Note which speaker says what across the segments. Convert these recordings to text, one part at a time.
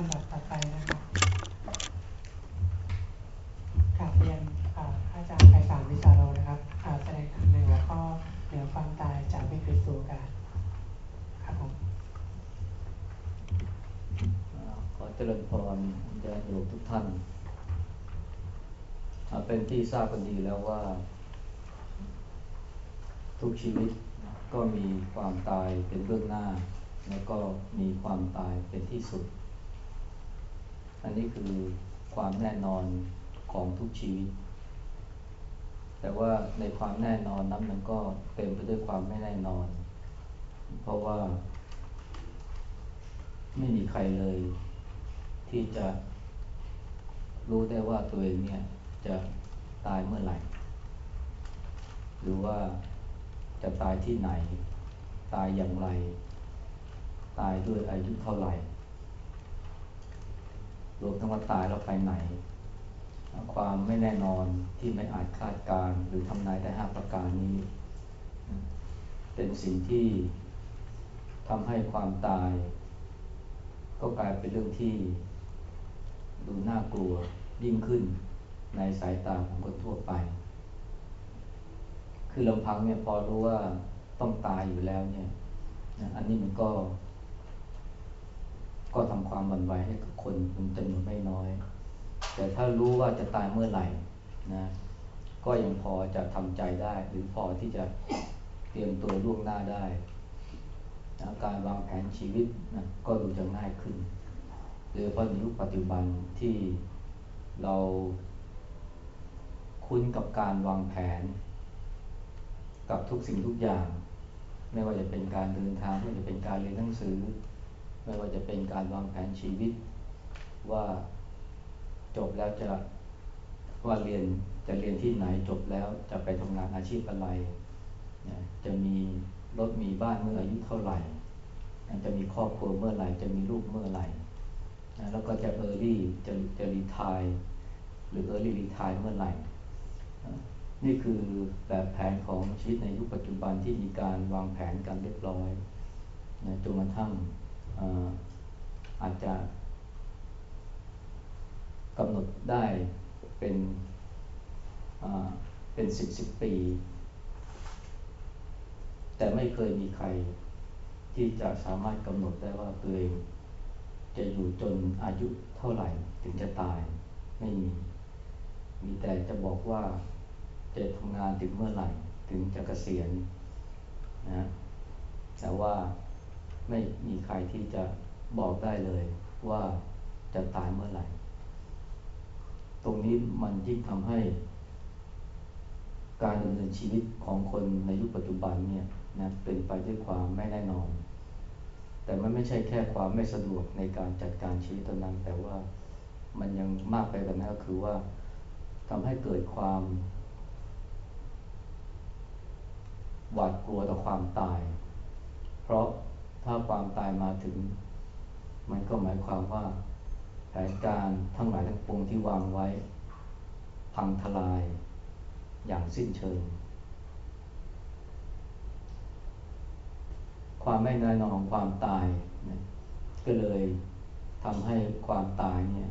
Speaker 1: ลำดับต่อไปนะครับกราบเรียนอาอาจารย์ไพศาลวิสาโรนะครับแสดงธรรมในหัวข้อเหนือความตายจากวิกฤตสู่กาสครับผม
Speaker 2: ขอเจริญพรญาติโยมทุกท่าน เป็นที่ทราบกันดีแล้วว่า ทุกชีวิตก็มีความตายเป็นเบื้องหน้า แล้วก็มีความตายเป็นที่สุด อันนี้คือความแน่นอนของทุกชีวิต แต่ว่าในความแน่นอนนั้นมันก็เต็มไปด้วยความไม่แน่นอน เพราะว่า ไม่มีใครเลย ที่จะรู้ได้ว่าตัวเองเนี่ยจะตายเมื่อไหร่ หรือว่าจะตายที่ไหน ตายอย่างไร ตายด้วยอายุเท่าไหร่ รวมทั้งว่าตายแล้วไปไหน ความไม่แน่นอนที่ไม่อาจคาดการณ์หรือทำนายได้ห้าประการนี้ เป็นสิ่งที่ทำให้ความตาย ก็กลายเป็นเรื่องที่ดูน่ากลัวยิ่งขึ้นในสายตาของคนทั่วไป คือลำพังเนี่ยพอรู้ว่าต้องตายอยู่แล้วเนี่ย อันนี้มันก็ ก็ทำความบันไหวให้กับคนเป็นจำนวนไม่น้อย แต่ถ้ารู้ว่าจะตายเมื่อไหร่นะก็ยังพอจะทำใจได้ หรือพอที่จะเตรียมตัวล่วงหน้าได้นะการวางแผนชีวิตนะก็ดูจะง่ายขึ้นโดยเฉพาะในยุคปัจจุบันที่เราคุ้นกับการวางแผน กับทุกสิ่งทุกอย่าง ไม่ว่าจะเป็นการเดินทางไม่ว่าจะเป็นการเรียนหนังสือ ไม่ว่าจะเป็นการวางแผนชีวิต ว่าจบแล้วจะว่าเรียนจะเรียนที่ไหนจบแล้วจะไปทำงานอาชีพอะไร จะมีรถมีบ้านเมื่ออายุเท่าไหร่ จะมีครอบครัวเมื่อไหร่ จะมีลูกเมื่อไหร่ แล้วก็จะ early จะจะ retire หรือ early retire เมื่อไหร่ นี่คือแบบแผนของชีวิตในยุคปัจจุบันที่มีการวางแผนกันเรียบร้อยนะจนกระทั่ง อาจจะกำหนดได้เป็นเป็นสิบสิบปี แต่ไม่เคยมีใครที่จะสามารถกำหนดได้ว่าตัวเองจะอยู่จนอายุเท่าไหร่ถึงจะตายไม่มี มีแต่จะบอกว่าจะทำงานถึงเมื่อไหร่ถึงจะเกษียณนะแต่ว่า ไม่มีใครที่จะบอกได้เลยว่าจะตายเมื่อไหร่ ตรงนี้มันยิ่งทำให้ การดำเนินชีวิตของคนในยุคปัจจุบันเนี่ยนะเป็นไปด้วยความไม่แน่นอน แต่มันไม่ใช่แค่ความไม่สะดวกในการจัดการชีวิตเท่านั้น แต่ว่ามันยังมากไปกว่านั้นก็คือว่าทำให้เกิดความหวาดกลัวต่อความตาย เพราะ ถ้าความตายมาถึง มันก็หมายความว่าแผนการทั้งหลายทั้งปวงที่วางไว้ พังทลายอย่างสิ้นเชิง ความไม่แน่นอนของความตายนะก็เลยทำให้ความตายเนี่ย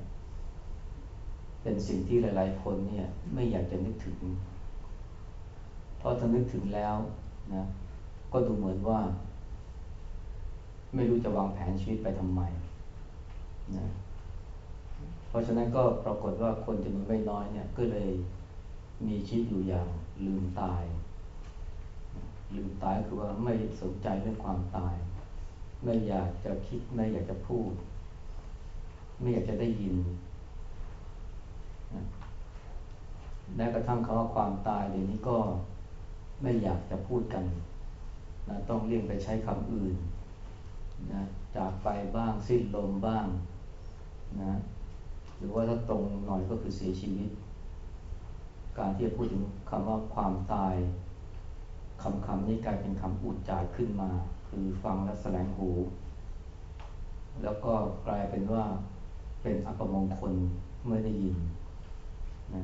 Speaker 2: เป็นสิ่งที่หลาย ๆ คนเนี่ยไม่อยากจะนึกถึง เพราะถ้านึกถึงแล้วนะก็ดูเหมือนว่า ไม่รู้จะวางแผนชีวิตไปทำไมนะเพราะฉะนั้นก็ปรากฏว่าคนจำนวนไม่น้อยเนี่ยก็เลยมีชีวิตอยู่อย่างลืมตาย ลืมตายคือว่าไม่สนใจเรื่องความตาย ไม่อยากจะคิดไม่อยากจะพูด ไม่อยากจะได้ยินนะแม้กระทั่งคำว่าความตายเดี๋ยวนี้ก็ไม่อยากจะพูดกันนะต้องเลี่ยงไปใช้คำอื่น นะจากไปบ้างสิ้นลมบ้างนะหรือว่าถ้าตรงหน่อยก็คือเสียชีวิต การที่จะพูดถึงคำว่าความตายคำคำนี้กลายเป็นคำอุดจาขึ้นมา คือฟังและแสลงหู แล้วก็กลายเป็นว่าเป็นอัปมงคลเมื่อได้ยินนะ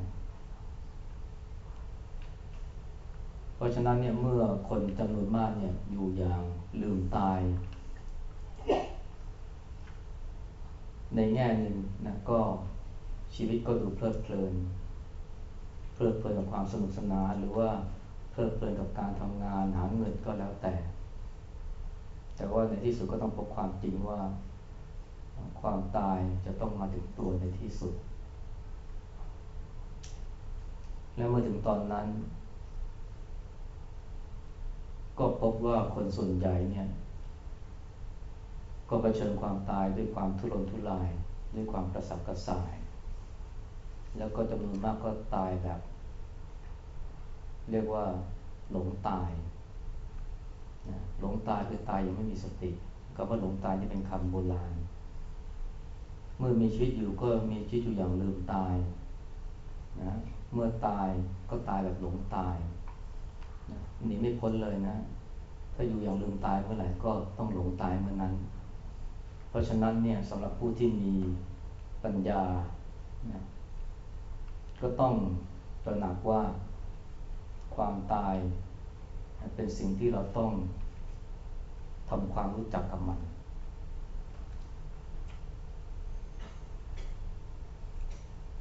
Speaker 2: เพราะฉะนั้นเนี่ยเมื่อคนจำนวนมากเนี่ยอยู่อย่างลืมตาย ในแง่หนึ่งนะก็ชีวิตก็ดูเพลิดเพลิน เพลิดเพลินกับความสนุกสนานหรือว่าเพลิดเพลินกับการทำงานหาเงินก็แล้วแต่ แต่ว่าในที่สุดก็ต้องพบความจริงว่า ความตายจะต้องมาถึงตัวในที่สุด และเมื่อถึงตอนนั้น ก็พบว่าคนส่วนใหญ่เนี่ย ก็เผชิญความตายด้วยความทุรนทุราย ด้วยความกระสับกระส่าย แล้วก็จำนวนมากก็ตายแบบ เรียกว่าหลงตายนะหลงตายคือตายยังไม่มีสติก็ว่าหลงตายนี่เป็นคำโบราณ เมื่อมีชีวิตอยู่ก็มีชีวิตอยู่อย่างลืมตายนะเมื่อตายก็ตายแบบหลงตายนะหนีไม่พ้นเลยนะ ถ้าอยู่อย่างลืมตายเมื่อไหร่ก็ต้องหลงตายเมื่อนั้น ราะฉะนั้นเนี่ยสำหรับผู้ที่มีปัญญานะก็ต้องตระหนักว่าความตายเป็นสิ่งที่เราต้องทำความรู้จักกับมัน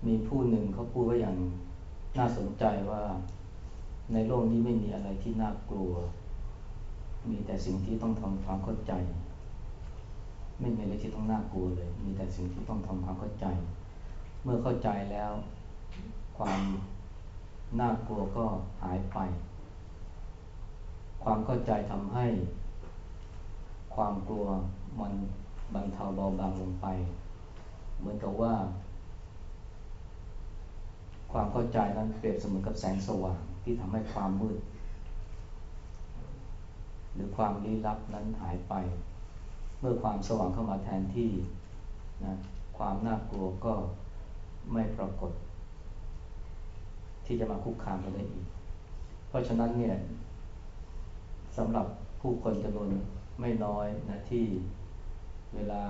Speaker 2: มีผู้หนึ่งเขาพูดว่าอย่างน่าสนใจว่าในโลกนี้ไม่มีอะไรที่น่ากลัว มีแต่สิ่งที่ต้องทำความเข้าใจ ไม่มีอะไรที่ต้องน่ากลัวเลย มีแต่สิ่งที่ต้องทำความเข้าใจ เมื่อเข้าใจแล้ว ความน่ากลัวก็หายไป ความเข้าใจทำให้ ความกลัวมันบรรเทาเบาบางลงไป เหมือนกับว่า ความเข้าใจนั้นเปรียบเสมือนกับแสงสว่างที่ทำให้ความมืด หรือความลี้ลับนั้นหายไป เมื่อความสว่างเข้ามาแทนที่นะความน่ากลัวก็ไม่ปรากฏ ที่จะมาคุกคามเราได้อีก เพราะฉะนั้นเนี่ยสำหรับผู้คนจำนวนไม่น้อยนะที่เวลา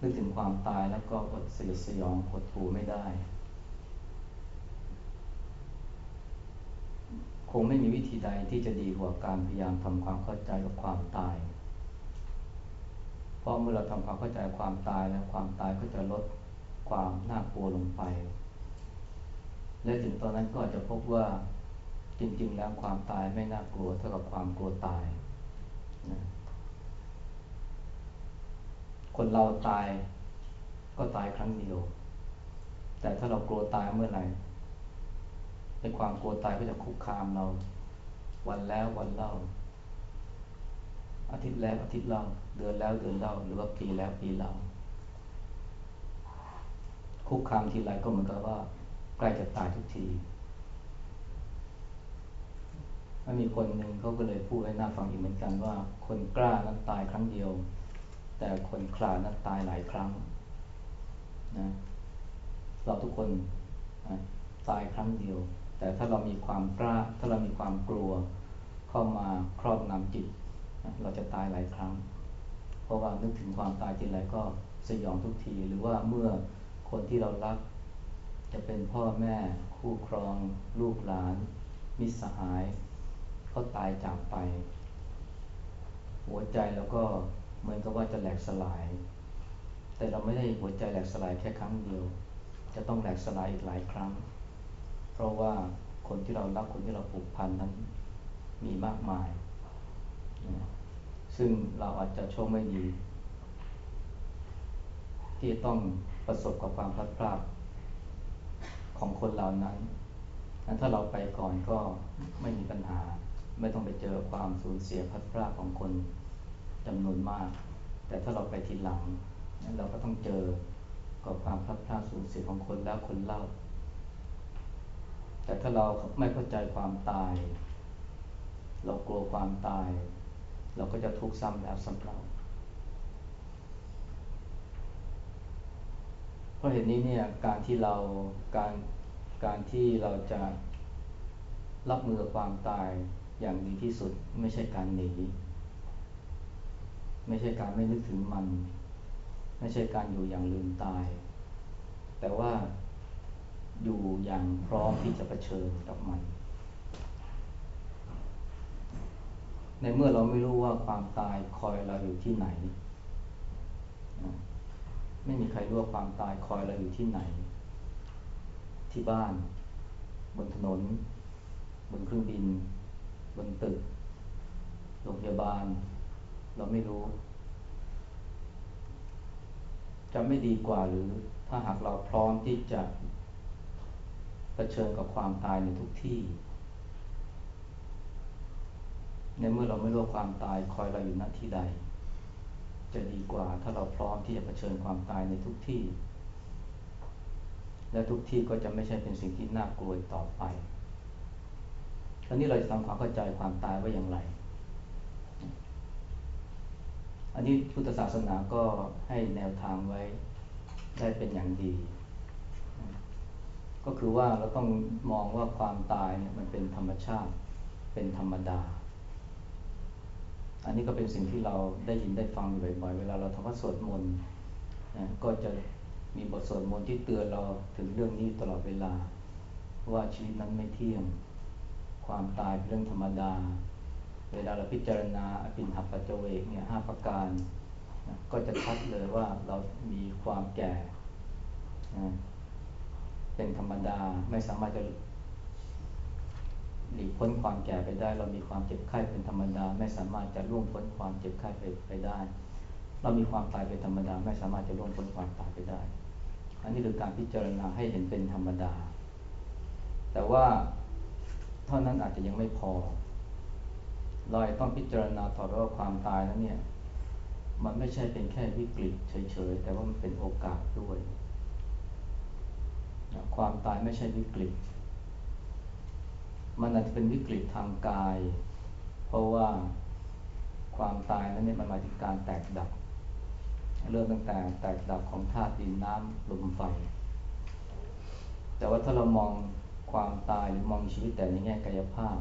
Speaker 2: นึกถึงความตายแล้วก็อดสยดสยองหดหูไม่ได้ คงไม่มีวิธีใดที่จะดีกว่าการพยายามทำความเข้าใจกับความตาย ราะเมื่อเราทำความเข้าใจความตายแล้วความตายก็จะลดความน่ากลัวลงไป และถึงตอนนั้นก็จจะพบว่าจริง ๆ แล้วความตายไม่น่ากลัวเท่ากับความกลัวตายนะคนเราตายก็ตายครั้งเดียว แต่ถ้าเรากลัวตายเมื่อไหร่ในความกลัวตายก็จะคุกคามเรา วันแล้ววันเล่า อาทิตย์แล้วอาทิตย์เล่าเดือนแล้วเดือนเล่าหรือว่าปีแล้วปีเล่าคุกคามทีไรก็เหมือนกับว่า ใกล้จะตายทุกทีมันมีคนหนึ่งเขาก็เลยพูดให้น่าฟังอีกเหมือนกันว่า คนกล้านั้นตายครั้งเดียว แต่คนคลานั้นตายหลายครั้งนะเราทุกคนนะตายครั้งเดียว แต่ถ้าเรามีความกล้า ถ้าเรามีความกลัวเข้ามาครอบงำจิต เราจะตายหลายครั้ง เพราะว่านึกถึงความตายทีไรก็สยองทุกที หรือว่าเมื่อคนที่เรารัก จะเป็นพ่อแม่คู่ครอง ลูกหลาน มิตรสหายเขาตายจากไป หัวใจเราก็เหมือนกับว่าจะแหลกสลาย แต่เราไม่ได้หัวใจแหลกสลายแค่ครั้งเดียว จะต้องแหลกสลายอีกหลายครั้ง เพราะว่าคนที่เรารักคนที่เราผูกพันนั้นมีมากมาย ซึ่งเราอาจจะโชคไม่ดี ที่ต้องประสบกับความพลัดพรากของคนเหล่านั้นถ้าเราไปก่อนก็ไม่มีปัญหา ไม่ต้องไปเจอความสูญเสียพลัดพลาดของคนจำนวนมาก แต่ถ้าเราไปทีหลังเราก็ต้องเจอกับความพลัดพลาดสูญเสียของคนแล้วคนเล่า แต่ถ้าเราไม่เข้าใจความตาย เรากลัวความตาย เราก็จะทุกข์ซ้ำแล้วซ้ำเล่าเพราะเหตุนี้เนี่ยการที่เราการการที่เราจะรับมือความตายอย่างดีที่สุดไม่ใช่การหนี ไม่ใช่การไม่นึกถึงมัน ไม่ใช่การอยู่อย่างลืมตาย แต่ว่าอยู่อย่างพร้อมที่จะะเผชิญกับมัน ในเมื่อเราไม่รู้ว่าความตายคอยเราอยู่ที่ไหน ไม่มีใครรู้ว่าความตายคอยเราอยู่ที่ไหน ที่บ้าน บนถนน บนเครื่องบิน บนตึก โรงพยาบาล เราไม่รู้ จะไม่ดีกว่าหรือถ้าหากเราพร้อมที่จะะเผชิญกับความตายในทุกที่ ในเมื่อเราไม่รู้ความตายคอยเราอยู่ณที่ใด จะดีกว่าถ้าเราพร้อมที่จะะเผชิญความตายในทุกที่ และทุกที่ก็จะไม่ใช่เป็นสิ่งที่น่ากลัวต่อไปคราวนี้เราจะทำความเข้าใจความตายว่าอย่างไร อันนี้พุทธศาสนาก็ให้แนวทางไว้ได้เป็นอย่างดี ก็คือว่าเราต้องมองว่าความตายเนี่ยมันเป็นธรรมชาติ เป็นธรรมดา อันนี้ก็เป็นสิ่งที่เราได้ยินได้ฟังอยู่บ่อยๆ เวลาเราทำวัดสวดมนต์นะก็จะมีบทสวดมนต์ที่เตือนเราถึงเรื่องนี้ตลอดเวลา ว่าชีวิตนั้นไม่เที่ยง ความตายเป็นเรื่องธรรมดา เวลาเราพิจารณาอภินหัปัจเวกเนี่ยห้าประการนะก็จะชัดเลยว่าเรามีความแก่นะเป็นธรรมดาไม่สามารถจะ หลีกพ้นความแก่ไปได้ เรามีความเจ็บไข้เป็นธรรมดา ไม่สามารถจะล่วงพ้นความเจ็บไข้ไปไปได้ เรามีความตายเป็นธรรมดา ไม่สามารถจะล่วงพ้นความตายไปได้ อันนี้คือการพิจารณาให้เห็นเป็นธรรมดา แต่ว่าเท่านั้นอาจจะยังไม่พอ เราต้องพิจารณาต่อว่าความตายนั้นเนี่ยมันไม่ใช่เป็นแค่วิกฤตเฉยๆ แต่ว่ามันเป็นโอกาสด้วย ความตายไม่ใช่วิกฤต มันอาจจะเป็นวิกฤตทางกาย เพราะว่าความตายนั้นเนี่ยมันหมายถึงการแตกดับ เริ่มตั้งแต่แตกดับของธาตุดินน้ำลมไฟ แต่ว่าถ้าเรามองความตายหรือมองชีวิตแต่ในแง่กายภาพ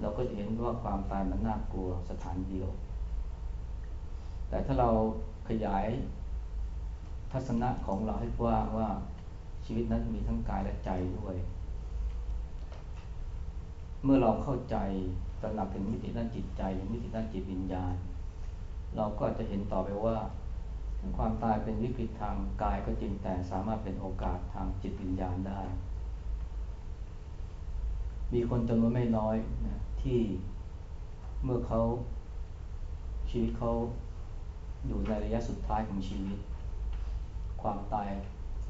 Speaker 2: เราก็จะเห็นว่าความตายมันน่ากลัวสถานเดียว แต่ถ้าเราขยายทัศนะของเราให้กว้างว่าชีวิตนั้นมีทั้งกายและใจด้วย เมื่อเราเข้าใจตระหนักถึงมิติด้านจิตใจมิติด้านจิตวิญญาณ เราก็จะเห็นต่อไปว่าความตายเป็นวิกฤตทางกายก็จริงแต่สามารถเป็นโอกาสทางจิตวิญญาณได้ มีคนจำนวนไม่น้อยนะที่เมื่อเขาชีวิตเขาอยู่ในระยะสุดท้ายของชีวิต ความตาย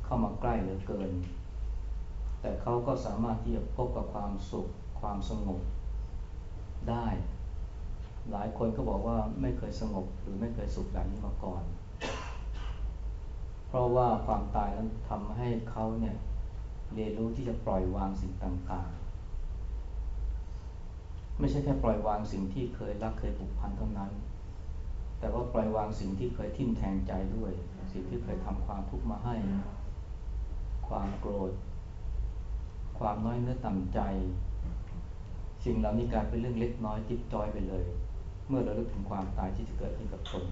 Speaker 2: เข้ามาใกล้เหลือเกิน แต่เขาก็สามารถที่จะพบกับความสุข ความสงบได้ หลายคนก็บอกว่าไม่เคยสงบหรือไม่เคยสุขแบบนี้มาก่อน เพราะว่าความตายนั้นทำให้เขาเนี่ยเรียนรู้ที่จะปล่อยวางสิ่งต่างๆ ไม่ใช่แค่ปล่อยวางสิ่งที่เคยรักเคยผูกพันเท่านั้น แต่ว่าปล่อยวางสิ่งที่เคยทิ่มแทงใจด้วย สิ่งที่เคยทำความทุกข์มาให้ ความโกรธ ความน้อยเนื้อต่ำใจ สิ่งเหล่านี้กลายเป็นเรื่องเล็กน้อยจิบจอยไปเลย เมื่อเราลึกถึงความตายที่จะเกิดขึ้นกับตน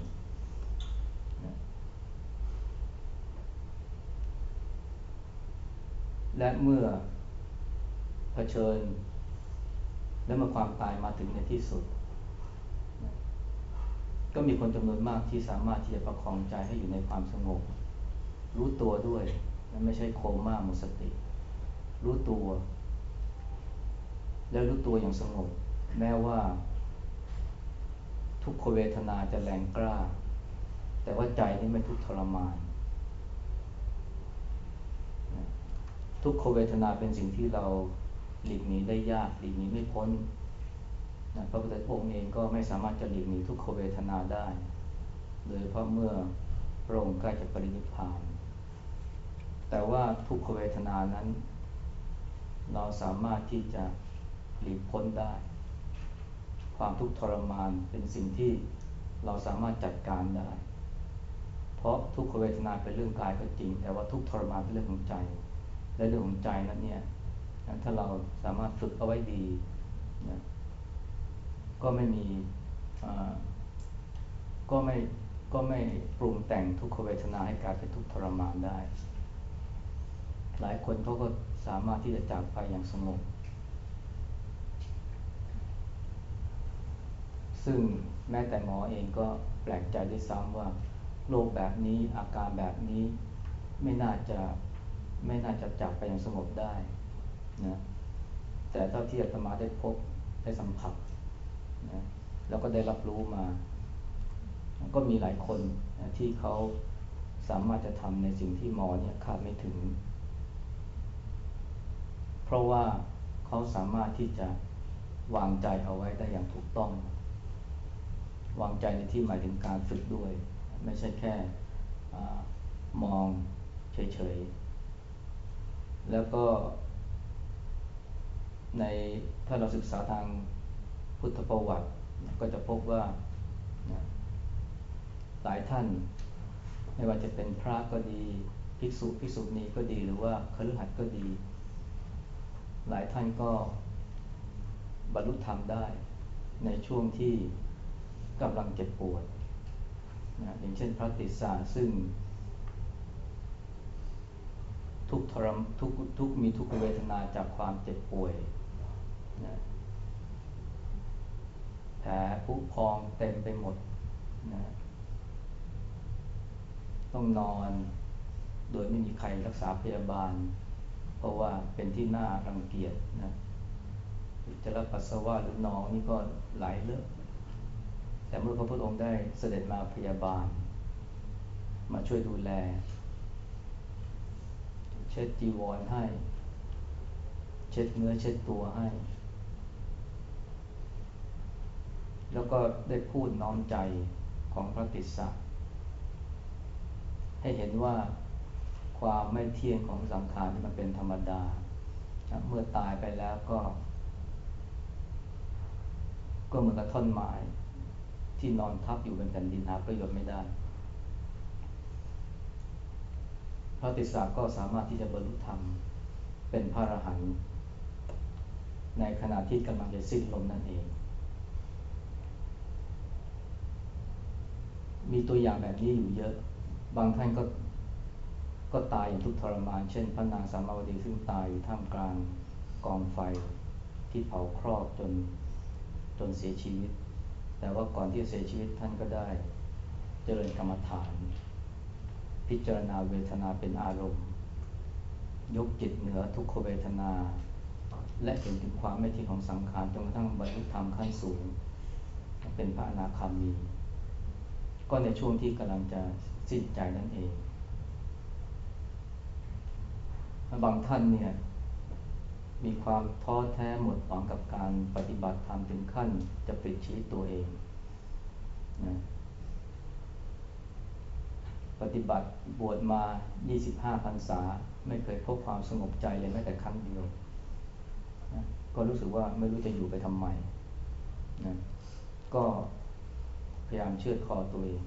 Speaker 2: และเมื่อเผชิญ และเมื่อความตายมาถึงในที่สุด ก็มีคนจำนวนมากที่สามารถที่จะประคองใจให้อยู่ในความสงบ รู้ตัวด้วย ไม่ใช่โคม่าหมดสติ รู้ตัว แล้วรู้ตัวอย่างสงบแม้ว่า ทุกขเวทนาจะแรงกล้า แต่ว่าใจนี่ไม่ทุกทรมาน ทุกขเวทนาเป็นสิ่งที่เราหลีกหนีได้ยากหลีกหนีไม่พ้นนะพระพุทธองค์เองก็ไม่สามารถจะหลีกหนีทุกขเวทนาได้ โดยเพราะเมื่อพระองค์ใกล้จะปรินิพพาน แต่ว่าทุกขเวทนานั้น เราสามารถที่จะ หลีกพ้นได้ ความทุกข์ทรมานเป็นสิ่งที่เราสามารถจัดการได้ เพราะทุกขเวทนาเป็นเรื่องกายก็จริง แต่ว่าทุกทรมานเป็นเรื่องของใจ และเรื่องของใจนั้นเนี่ยถ้าเราสามารถฝึกเอาไว้ดีนะก็ไม่มีก็ไม่ก็ไม่ปรุงแต่งทุกขเวทนาให้กลายเป็นทุกทรมานได้ หลายคนเขาก็สามารถที่จะจากไปอย่างสงบ ซึ่งแม้แต่หมอเองก็แปลกใจด้วยซ้ำว่าโรคแบบนี้อาการแบบนี้ไม่น่าจะไม่น่าจะจากไปอย่างสงบได้นะแต่เท่าที่อาตมาได้พบได้สัมผัสนะแล้วก็ได้รับรู้มา ก็มีหลายคนนะที่เขาสามารถจะทำในสิ่งที่หมอเนี่ยคาดไม่ถึง เพราะว่าเขาสามารถที่จะวางใจเอาไว้ได้อย่างถูกต้อง วางใจในที่หมายถึงการฝึกด้วย ไม่ใช่แค่อมองเฉยๆ แล้วก็ในถ้าเราศึกษาทางพุทธประวัติ ก็จะพบว่าหลายท่าน ไม่ว่าจะเป็นพระก็ดี ภิกษุภิกษุณีก็ดีหรือว่าคฤหัสถ์ก็ดี หลายท่านก็บรรลุธรรมได้ในช่วงที่ กำลังเจ็บปวดนะอย่างเช่นพระติสาซึ่ง ทุกทรมทุกทุกมีทุกเวทนาจากความเจ็บป่วยนะแผลผุพองเต็มไปหมดนะต้องนอนโดยไม่มีใครรักษาพยาบาล เพราะว่าเป็นที่น่ารังเกียจนะจะรับปัสสาวะหรือนองนี่ก็ไหลเลือด แต่เมื่อพระพุทธองค์ได้เสด็จมาพยาบาล มาช่วยดูแล เช็ดจีวรให้ เช็ดเนื้อเช็ดตัวให้ แล้วก็ได้พูดน้อมใจของพระติสสะให้เห็นว่าความไม่เที่ยงของสังขารมันเป็นธรรมดา เมื่อตายไปแล้วก็ ก็เหมือนกับท่อนไม้ ที่นอนทับอยู่บนแผ่นดินหาประโยชน์ไม่ได้ พระติสสะก็สามารถที่จะบรรลุธรรมเป็นพระอรหันต์ในขณะที่กำลังจะสิ้นลมนั่นเอง มีตัวอย่างแบบนี้อยู่เยอะ บางท่านก็ก็ตายอย่างทุกทรมาน เช่น พระนางสามาวดีซึ่งตายอยู่ท่ามกลางกองไฟที่เผาครอกจนจนเสียชีวิต แต่ว่าก่อนที่จะเสียชีวิตท่านก็ได้ เจริญกรรมฐาน พิจารณาเวทนาเป็นอารมณ์ ยกจิตเหนือทุกขเวทนา และเห็นถึงความไม่เที่ยงของสังขารจนกระทั่งบรรลุธรรมขั้นสูง เป็นพระอนาคามี ก็ในช่วงที่กำลังจะสิ้นใจนั่นเอง บางท่านเนี่ย มีความท้อแท้หมดหวังกับการปฏิบัติธรรมถึงขั้นจะปิดชีวิตตัวเองนะปฏิบัติบวชมา 25พรรษา ไม่เคยพบความสงบใจเลยแม้แต่ครั้งเดียวนะก็รู้สึกว่าไม่รู้จะอยู่ไปทำไมนะก็พยายามเชื่อคอตัวเอง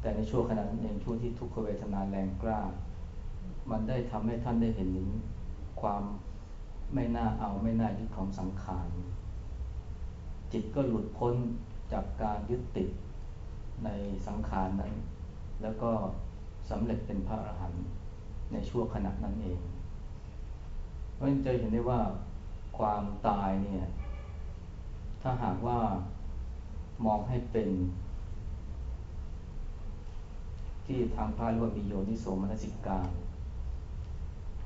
Speaker 2: แต่ในช่วงขณะนั้นเองช่วงที่ทุกขเวทนาแรงกล้า มันได้ทำให้ท่านได้เห็นถึงความ ไม่น่าเอาไม่น่ายึดของสังขาร จิตก็หลุดพ้นจากการยึดติดในสังขารนั้น แล้วก็สำเร็จเป็นพระอรหันต์ในช่วงขณะนั้นเอง เพราะฉะนั้นจะเห็นได้ว่าความตายเนี่ย ถ้าหากว่ามองให้เป็น ที่ทางพระเรียกว่ามีโยนิโสมนสิการ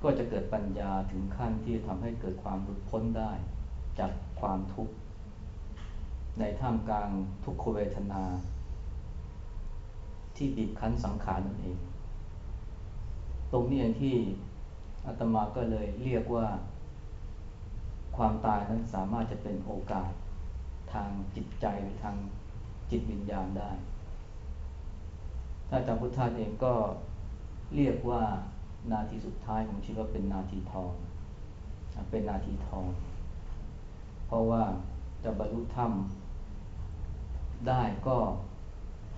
Speaker 2: ก็จะเกิดปัญญาถึงขั้นที่ทำให้เกิดความหลุดพ้นได้จากความทุกข์ ในท่ามกลางทุกขเวทนา ที่บีบคั้นสังขารนั่นเอง ตรงนี้เองที่อาตมาก็เลยเรียกว่า ความตายนั้นสามารถจะเป็นโอกาสทางจิตใจหรือทางจิตวิญญาณได้ถ้าจารย์พุทธาเองก็เรียกว่า นาทีสุดท้ายของชีวิตว่าเป็นนาทีทอง เป็นนาทีทอง เพราะว่าจะบรรลุธรรมได้ก็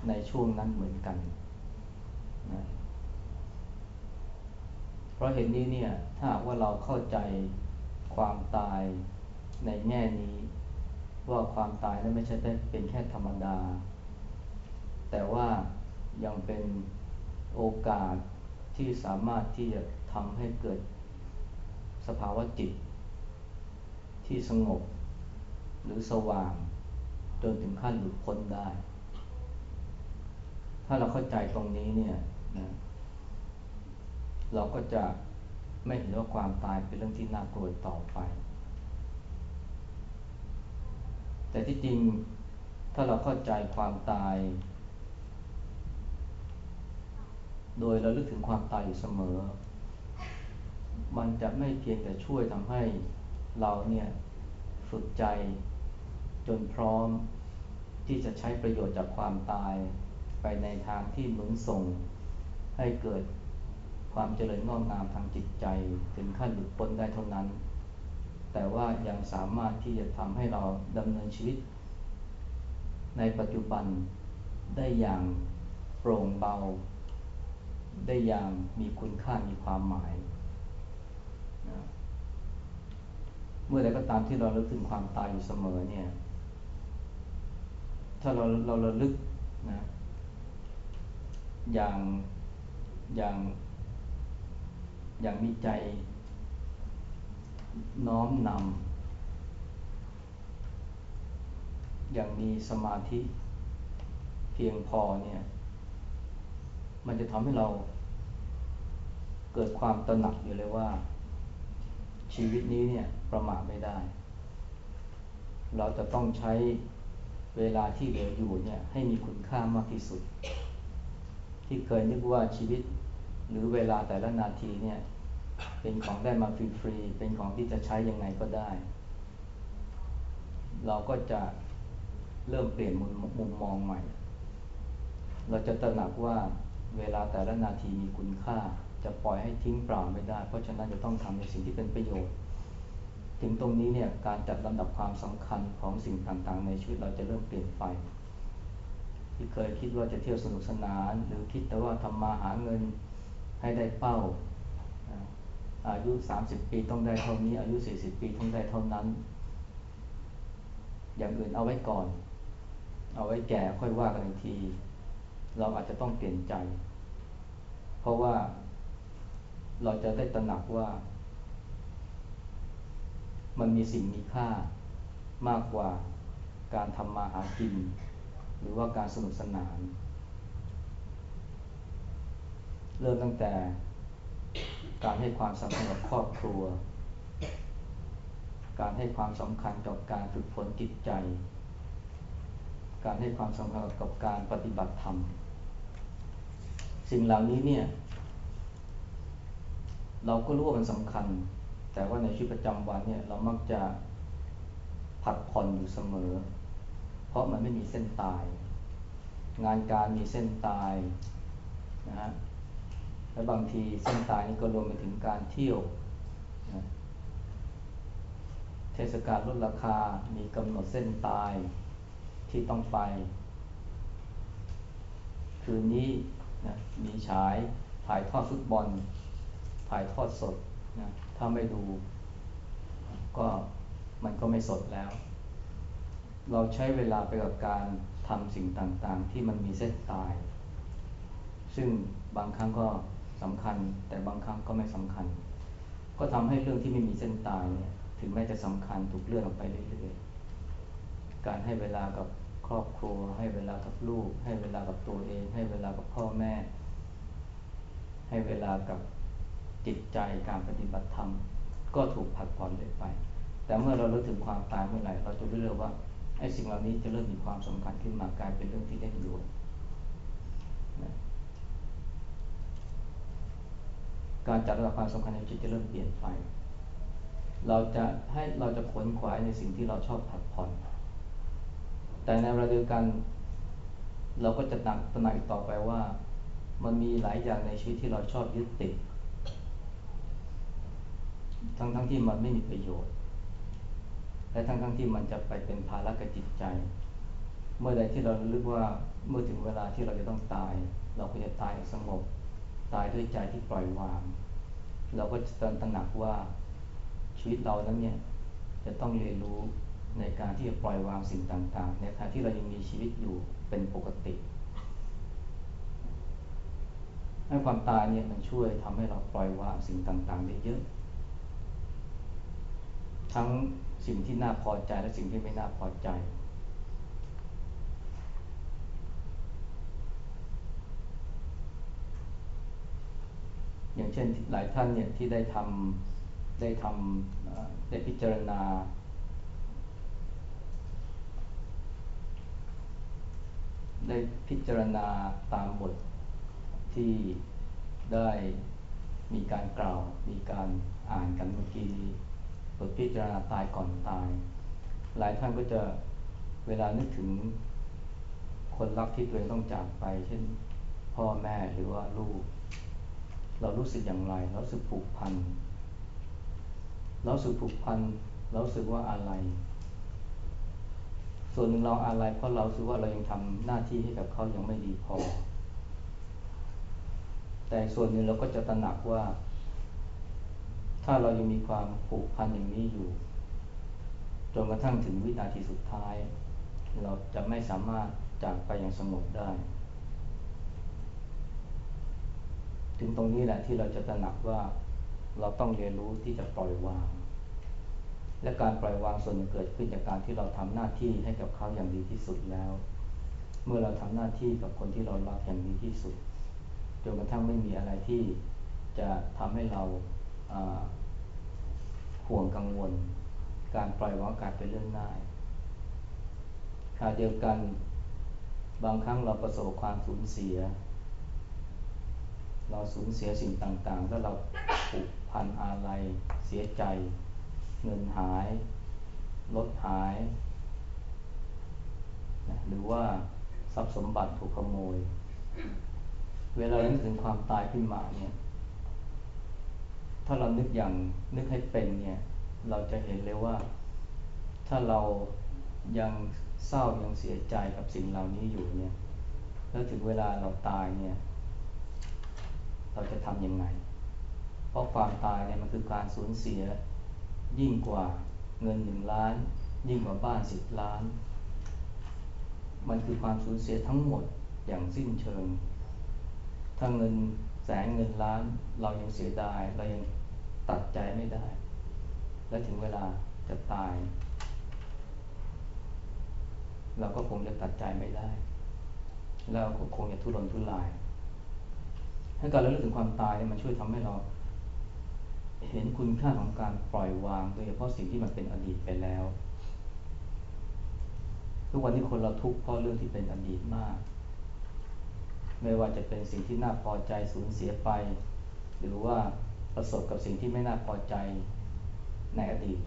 Speaker 2: ในช่วงนั้นเหมือนกันนะเพราะเห็นนี้เนี่ย ถ้าว่าเราเข้าใจความตายในแง่นี้ ว่าความตายนั้นไม่ใช่เป็นแค่ธรรมดา แต่ว่ายังเป็นโอกาส ที่สามารถที่จะทำให้เกิดสภาวะจิต ที่สงบหรือสว่าง จนถึงขั้นหลุดพ้นได้ ถ้าเราเข้าใจตรงนี้เนี่ยนะเราก็จะไม่เห็นว่าความตายเป็นเรื่องที่น่ากลัวต่อไป แต่ที่จริงถ้าเราเข้าใจความตาย โดยเราลึกถึงความตายอยู่เสมอ มันจะไม่เพียงแต่ช่วยทำให้เราเนี่ยฝึกใจจนพร้อมที่จะใช้ประโยชน์จากความตาย ไปในทางที่หนุนส่ง ให้เกิดความเจริญงอกงามทางจิตใจ ถึงขั้นหลุดพ้นได้เท่านั้น แต่ว่ายังสามารถที่จะทำให้เราดำเนินชีวิต ในปัจจุบันได้อย่างโปร่งเบา ได้อย่างมีคุณค่ามีความหมายนะเมื่อใดก็ตามที่เราลึกถึงความตายอยู่เสมอเนี่ย ถ้าเราเราระลึกนะอย่างอย่างอย่างมีใจน้อมนำอย่างมีสมาธิเพียงพอเนี่ย มันจะทำให้เรา เกิดความตระหนักอยู่เลยว่า ชีวิตนี้เนี่ยประมาทไม่ได้ เราจะต้องใช้เวลาที่เหลืออยู่เนี่ยให้มีคุณค่ามากที่สุด ที่เคยนึกว่าชีวิตหรือเวลาแต่ละนาทีเนี่ย เป็นของได้มาฟรีๆเป็นของที่จะใช้ยังไงก็ได้ เราก็จะเริ่มเปลี่ยนมุมมุมมองใหม่ เราจะตระหนักว่า เวลาแต่ละนาทีมีคุณค่า จะปล่อยให้ทิ้งเปล่าไม่ได้ เพราะฉะนั้นจะต้องทำในสิ่งที่เป็นประโยชน์ ถึงตรงนี้เนี่ยการจัดลำดับความสำคัญของสิ่งต่างๆ ในชีวิตเราจะเริ่มเปลี่ยนไป ที่เคยคิดว่าจะเที่ยวสนุกสนาน หรือคิดแต่ว่าทำมาหาเงินให้ได้เป้า อายุ 30 ปีต้องได้เท่านี้ อายุ 40 ปีต้องได้เท่านั้น อย่างอื่นเอาไว้ก่อน เอาไว้แก่ค่อยว่ากันอีกที เราอาจจะต้องเปลี่ยนใจ เพราะว่าเราจะได้ตระหนักว่า มันมีสิ่งมีค่ามากกว่าการทำมาหากิน หรือว่าการสนุกสนาน เริ่มตั้งแต่การให้ความสำคัญกับครอบครัว การให้ความสำคัญกับการฝึกฝนจิตใจ การให้ความสำคัญกับการปฏิบัติธรรม สิ่งเหล่านี้เนี่ย เราก็รู้ว่ามันสำคัญ แต่ว่าในชีวิตประจำวันเนี่ย เรามักจะผัดผ่อนอยู่เสมอ เพราะมันไม่มีเส้นตาย งานการมีเส้นตายนะฮะและบางทีเส้นตายนี้ก็รวมไปถึงการเที่ยวนะเทศกาลลดราคา มีกำหนดเส้นตายที่ต้องไป คืนนี้ นะมีฉายถ่ายทอดฟุตบอล ถ่ายทอดสดนะถ้าไม่ดู ก็มันก็ไม่สดแล้ว เราใช้เวลาไปกับการทำสิ่งต่างๆ ที่มันมีเส้นตาย ซึ่งบางครั้งก็สำคัญ แต่บางครั้งก็ไม่สำคัญ ก็ทำให้เรื่องที่ไม่มีเส้นตายเนี่ยถึงแม้จะสำคัญถูกเลื่อนออกไปเรื่อยๆ การให้เวลากับ รอบครัว ให้เวลากับลูก ให้เวลากับตัวเอง ให้เวลากับพ่อแม่ ให้เวลากับจิตใจการปฏิบัติธรรม ก็ถูกผัดผ่อนเลยไป แต่เมื่อเราเลิกถึงความตายเมื่อไหร่เราจะรู้เลยว่าไอ้สิ่งเหล่านี้จะเริ่มมีความสำคัญขึ้นมากลายเป็นเรื่องที่เล่นอยู่การจัดระดับความสำคัญในจิตจะเริ่มเปลี่ยนไป เราจะให้เราจะขวนขวายในสิ่งที่เราชอบผัดผ่อน แต่ในเวลาเดียวกัน เราก็จะตักตระหนักต่อไปว่า มันมีหลายอย่างในชีวิตที่เราชอบยึดติด ทั้งๆทที่มันไม่มีประโยชน์ และทั้งๆทที่มันจะไปเป็นภาระกับจิตใจ เมื่อใดที่เรารู้ว่าเมื่อถึงเวลาที่เราจะต้องตาย เราก็จะตายสงบตายด้วยใจที่ปล่อยวาง เราก็จะตระหนักว่าชีวิตเรานั้นเนี่ยจะต้องเรียนรู้ ในการที่จะปล่อยวางสิ่งต่างๆในขณะที่เรายังมีชีวิตอยู่เป็นปกติให้ความตายเนี่ยมันช่วยทำให้เราปล่อยวางสิ่งต่างๆได้เยอะ ทั้งสิ่งที่น่าพอใจและสิ่งที่ไม่น่าพอใจ อย่างเช่นหลายท่านเนี่ยที่ได้ทำได้ทำได้พิจารณา ได้พิจารณาตามบทที่ได้มีการกล่าว มีการอ่านกันเมื่อกี้บทพิจารณาตายก่อนตาย หลายท่านก็จะเวลานึกถึงคนรักที่ตัวเองต้องจากไป เช่นพ่อแม่หรือว่าลูก เรารู้สึกอย่างไร เราสึกผูกพัน เราสึกผูกพัน เราสึกว่าอะไร ส่วนหนึ่งเราอะไรเพราะเราสึกว่าเรายังทำหน้าที่ให้กับเขายังไม่ดีพอ แต่ส่วนหนึ่งเราก็จะตระหนักว่า ถ้าเรายังมีความผูกพันอย่างนี้อยู่จนกระทั่งถึงวินาทีสุดท้าย เราจะไม่สามารถจากไปอย่างสงบได้ ถึงตรงนี้แหละที่เราจะตระหนักว่าเราต้องเรียนรู้ที่จะปล่อยวาง และการปล่อยวางส่วนหนึ่งเกิดขึ้นจากการที่เราทำหน้าที่ให้กับเขาอย่างดีที่สุดแล้ว เมื่อเราทำหน้าที่กับคนที่เรารักอย่างดีที่สุดจนกระทั่งไม่มีอะไรที่จะทำให้เราห่วงกังวล การปล่อยวางกลายเป็นเรื่องง่ายขณะเดียวกันบางครั้งเราประสบความสูญเสีย เราสูญเสียสิ่งต่างๆ แล้วเราผูกพันอะไรเสียใจ เงินหาย รถหายหรือว่าทรัพย์สมบัติถูกขโมย เวลานึกถึงความตายขึ้นมาเนี่ย ถ้าเรานึกอย่างนึกให้เป็นเนี่ย เราจะเห็นเลยว่า ถ้าเรายังเศร้ายังเสียใจกับสิ่งเหล่านี้อยู่เนี่ย แล้วถึงเวลาเราตายเนี่ย เราจะทำยังไง เพราะความตายเนี่ยมันคือการสูญเสีย ยิ่งกว่าเงินหนึ่งล้าน ยิ่งกว่าบ้านสิบล้าน มันคือความสูญเสียทั้งหมดอย่างสิ้นเชิง ถ้าเงินแสนเงินล้านเรายังเสียดาย เรายังตัดใจไม่ได้ และถึงเวลาจะตาย เราก็คงจะตัดใจไม่ได้เราก็คงจะทุรนทุรายให้การระลึกถึงความตายเนี่ยมันช่วยทำให้เรา เห็นคุณค่าของการปล่อยวางโดยเฉพาะสิ่งที่มันเป็นอดีตไปแล้ว ทุกวันนี้คนเราทุกข์เพราะเรื่องที่เป็นอดีตมาก ไม่ว่าจะเป็นสิ่งที่น่าพอใจสูญเสียไป หรือว่าประสบกับสิ่งที่ไม่น่าพอใจในอดีต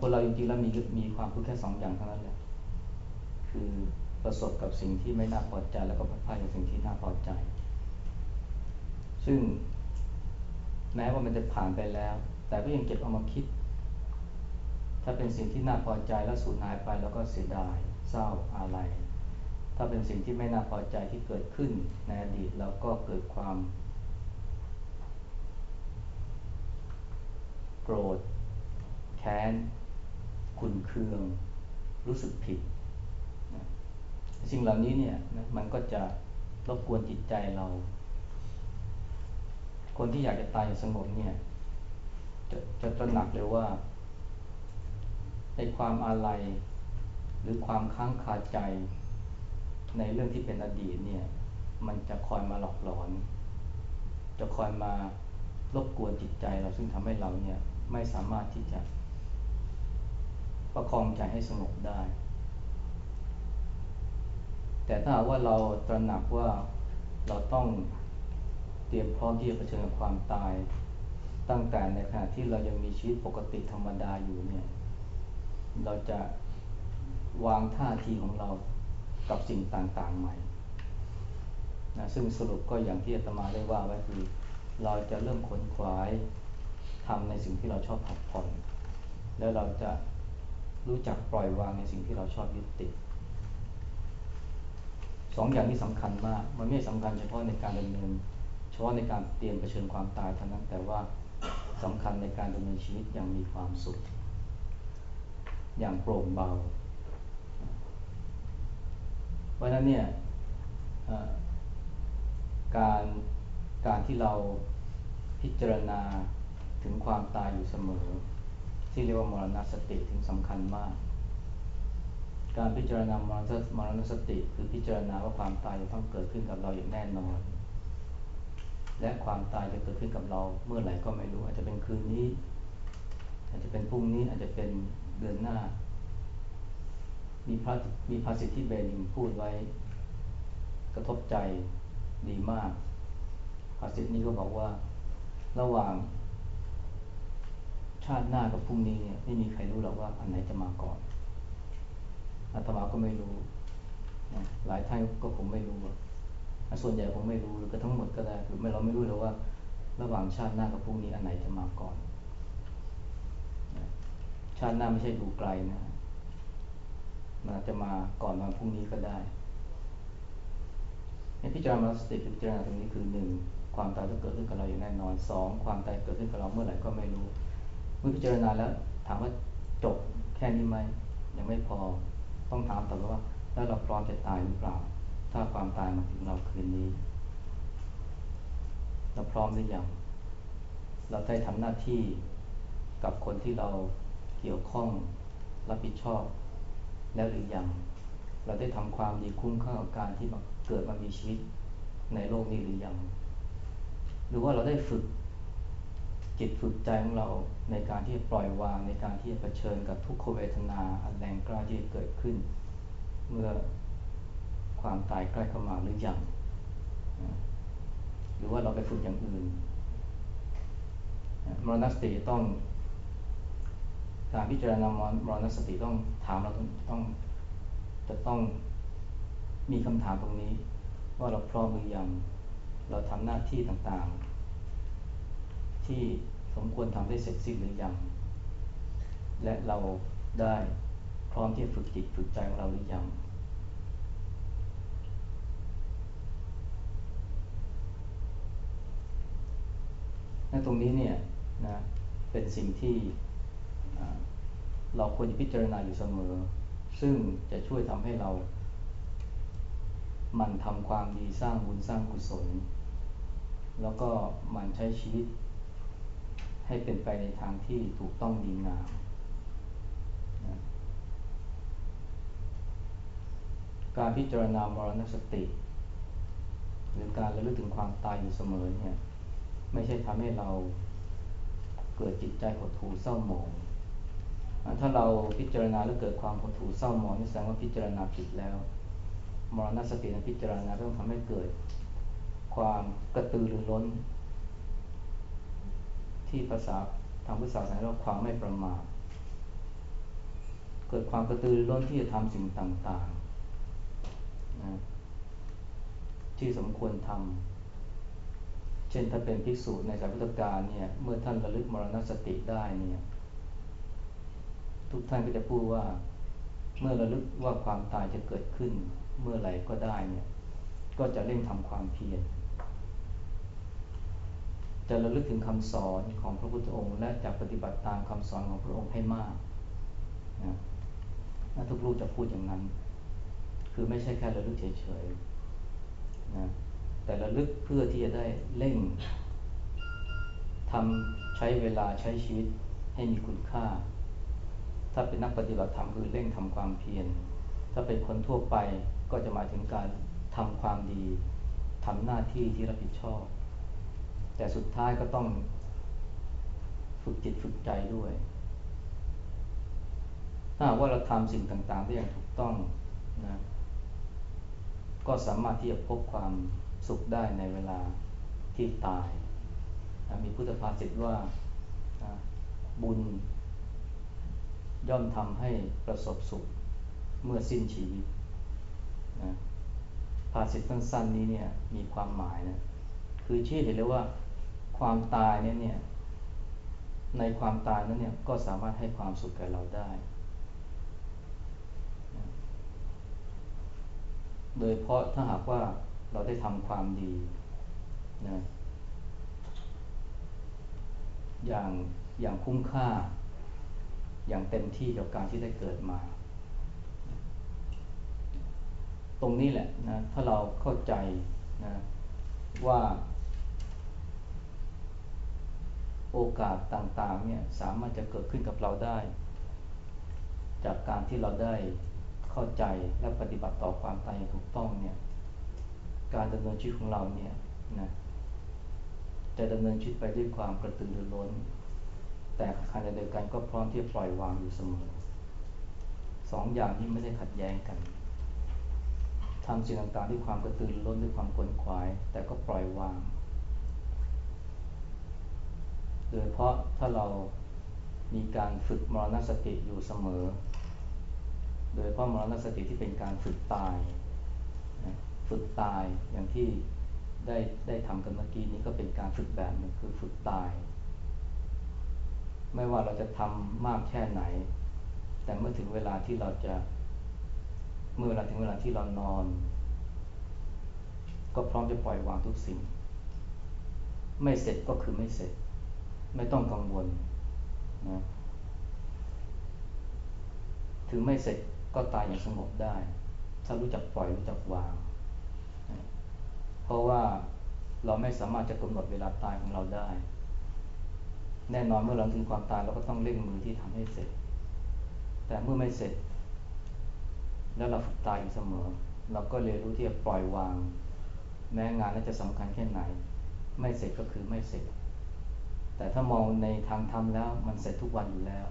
Speaker 2: คนเราจริงๆแล้วมีมีความทุกข์แค่สองอย่างเท่านั้นแหละคือประสบกับสิ่งที่ไม่น่าพอใจแล้วก็พัดพาจากสิ่งที่น่าพอใจ ซึ่ง แม้ว่ามันจะผ่านไปแล้ว แต่ก็ยังเก็บเอามาคิด ถ้าเป็นสิ่งที่น่าพอใจแล้วสูญหายไปแล้วก็เสียดาย เศร้าอะไร ถ้าเป็นสิ่งที่ไม่น่าพอใจที่เกิดขึ้นในอดีตแล้วก็เกิดความ โกรธ แค้น ขุนเคือง รู้สึกผิด สิ่งเหล่านี้เนี่ยมันก็จะรบกวนจิตใจเรา คนที่อยากจะตายอย่างสงบเนี่ย จะจะตระหนักเลยว่าในความอาลัยหรือความค้างคาใจ ในเรื่องที่เป็นอดีตเนี่ย มันจะคอยมาหลอกหลอน จะคอยมารบกวนจิตใจเราซึ่งทำให้เราเนี่ยไม่สามารถที่จะประคองใจให้สงบได้ แต่ถ้าว่าเราตระหนักว่าเราต้อง เตรียมพร้อมที่จะเผชิญกับความตาย ตั้งแต่ในขณะที่เรายังมีชีวิตปกติธรรมดาอยู่เนี่ยเราจะวางท่าทีของเรากับสิ่งต่างๆใหม่นะซึ่งสรุปก็อย่างที่อาตมาได้ว่าไว้คือ เราจะเริ่มขนขวายทำในสิ่งที่เราชอบผักผ่อน แล้วเราจะรู้จักปล่อยวางในสิ่งที่เราชอบยึดติดสองอย่างนี้สำคัญมาก มันไม่สำคัญเฉพาะในการดำเนิน เฉพาะในการเตรียมเผชิญความตายเท่านั้นแต่ว่าสำคัญในการดำเนินชีวิตอย่างมีความสุข อย่างโปร่งเบา เพราะฉะนั้นเนี่ยการการที่เราพิจารณาถึงความตายอยู่เสมอ ที่เรียกว่ามรณสติถึงสำคัญมาก การพิจารณามรณมรณสติคือพิจารณาว่าความตายจะต้องเกิดขึ้นกับเราอย่างแน่นอน และความตายจะเกิดขึ้นกับเรา เมื่อไหร่ก็ไม่รู้ อาจจะเป็นคืนนี้ อาจจะเป็นพรุ่งนี้อาจจะเป็นเดือนหน้า มีพระมีภาษิตที่เบนิงพูดไว้ กระทบใจดีมากภาษิตนี้ก็บอกว่าระหว่าง ชาติหน้ากับพรุ่งนี้เนี่ยไม่มีใครรู้หรอกว่าอันไหนจะมาก่อนอาตมาก็ไม่รู้ หลายท่านก็คงไม่รู้ ส่วนใหญ่คงไม่รู้หรือก็ทั้งหมดก็ได้คือไม่เราไม่รู้เลยว่า ระหว่างชาติหน้ากับพรุ่งนี้อันไหนจะมาก่อนชาติหน้าไม่ใช่ดูไกลนะมันอาจจะมาก่อนวันพรุ่งนี้ก็ได้ให้พิจารณาสติพิจารณาตรงนี้คือหนึ่งความตายจะเกิดขึ้นกับเราอย่างแน่นอนสองความตายเกิดขึ้นกับเราเมื่อไหร่ก็ไม่รู้เมื่อพิจารณาแล้ว ถามว่าจบแค่นี้ไหมยังไม่พอต้องถามต่อว่า แล้วเราพร้อมจะตายหรือเปล่า ถ้าความตายมาถึงเราคืนนี้ เราพร้อมหรือยัง เราได้ทำหน้าที่กับคนที่เราเกี่ยวข้องรับผิดชอบ แล้วหรือยัง เราได้ทำความดีคุ้มค่ากับการที่เกิดมามีชีวิตในโลกนี้หรือยัง หรือว่าเราได้ฝึกจิตฝึกใจของเราในการที่จะปล่อยวางในการที่จะเผชิญกับทุกขเวทนา อันแรงกล้าที่เกิดขึ้น เมื่อ ความตายใกล้เข้ามาหรือยัง หรือว่าเราไปฝึกอย่างอื่นมรณสติต้อง การพิจารณามรณสติต้องถามเราต้องต้องจะต้องมีคำถามตรงนี้ ว่าเราพร้อมหรือยัง เราทำหน้าที่ต่างๆ ที่สมควรทำได้เสร็จสิ้นหรือยัง และเราได้พร้อมที่จะฝึกจิตฝึกใจของเราหรือยัง นตรงนี้เนี่ยนะเป็นสิ่งที่เราควรจะพิจารณาอยู่เสมอ ซึ่งจะช่วยทำให้เรา มันทำความดีสร้างบุญสร้างกุศล แล้วก็มันใช้ชีวิต ให้เป็นไปในทางที่ถูกต้องดีงามการพิจารณามรณสติ หรือการระลึกถึงความตายอยู่เสมอเนี่ย ไม่ใช่ทำให้เราเกิดจิตใจหดหู่เศร้าหมองถ้าเราพิจารณาแล้วเกิดความหดหู่เศร้าหมองนี่แสดงว่าพิจารณาผิดแล้วมรณสตินั้นพิจารณาต้องทำให้เกิดความกระตือรือร้น ที่ภาษาทางภาษาสายเราความไม่ประมาทเกิดความกระตือรือร้นที่จะทำสิ่งต่างๆนะที่สมควรทำ ช่นถ้าเป็นภิกษุในสายพุทธการเนี่ยเมื่อท่านระลึกมรณสติได้เนี่ยทุกท่านก็จะพูดว่า เมื่อระลึกว่าความตายจะเกิดขึ้น เมื่อไหร่ก็ได้เนี่ยก็จะเร่งทำความเพียรจะระลึกถึงคำสอนของพระพุทธองค์ และจะปฏิบัติตามคำสอนของพระองค์ให้มากนะทุกรูปจะพูดอย่างนั้น คือไม่ใช่แค่ระลึกเฉยๆนะ แต่ระลึกเพื่อที่จะได้เร่งทำใช้เวลาใช้ชีวิตให้มีคุณค่า ถ้าเป็นนักปฏิบัติธรรมคือเร่งทำความเพียร ถ้าเป็นคนทั่วไปก็จะหมายถึงการทำความดีทำหน้าที่ที่รับผิดชอบ แต่สุดท้ายก็ต้องฝึกจิตฝึกใจด้วย ถ้าว่าเราทำสิ่งต่างๆได้อย่างถูกต้องนะก็สามารถที่จะพบความ สุขได้ในเวลาที่ตาย มีพุทธภาษิตว่าบุญ ย่อมทำให้ประสบสุขเมื่อสิ้นชีวิตนะภาษิตสั้นๆนี้เนี่ยมีความหมายนะคือชี้เห็นเลยว่าความตายเนี่ยเนี่ยในความตายนั้นเนี่ยก็สามารถให้ความสุขแก่เราได้ โดยเพราะถ้าหากว่า เราได้ทำความดีนะอย่างอย่างคุ้มค่า อย่างเต็มที่กับการที่ได้เกิดมา ตรงนี้แหละนะถ้าเราเข้าใจนะว่า โอกาสต่างๆเนี่ยสามารถจะเกิดขึ้นกับเราได้ จากการที่เราได้เข้าใจและปฏิบัติต่อความตายถูกต้องเนี่ย การดำเนินชีวิตของเราเนี่ยนะจะดำเนินชีวิตไปด้วยความกระตือรือร้น แต่ขณะเดียวกันก็พร้อมที่จะปล่อยวางอยู่เสมอสองอย่างนี้ไม่ได้ขัดแย้งกันทำสิ่งต่างๆด้วยความกระตือรือร้นด้วยความขวนขวาย แต่ก็ปล่อยวาง โดยเพราะถ้าเรามีการฝึกมรณสติอยู่เสมอ โดยเพราะมรณสติที่เป็นการฝึกตาย ฝึกตายอย่างที่ได้ได้ทำกันเมื่อกี้นี้ก็เป็นการฝึกแบบหนึ่งคือฝึกตาย ไม่ว่าเราจะทำมากแค่ไหน แต่เมื่อถึงเวลาที่เราจะ เมื่อเวลาถึงเวลาที่เรานอน ก็พร้อมจะปล่อยวางทุกสิ่ง ไม่เสร็จก็คือไม่เสร็จ ไม่ต้องกังวลนะถึงไม่เสร็จก็ตายอย่างสงบได้ ถ้ารู้จักปล่อยรู้จักวาง เพราะว่าเราไม่สามารถจะกำหนดเวลาตายของเราได้ แน่นอนเมื่อเราถึงความตายเราก็ต้องเร่งมือที่ทำให้เสร็จ แต่เมื่อไม่เสร็จ แล้วเราฝึกตายอยู่เสมอ เราก็เรียนรู้ที่จะปล่อยวาง แม้งานนั้นจะสำคัญแค่ไหน ไม่เสร็จก็คือไม่เสร็จ แต่ถ้ามองในทางธรรมแล้วมันเสร็จทุกวันอยู่แล้ว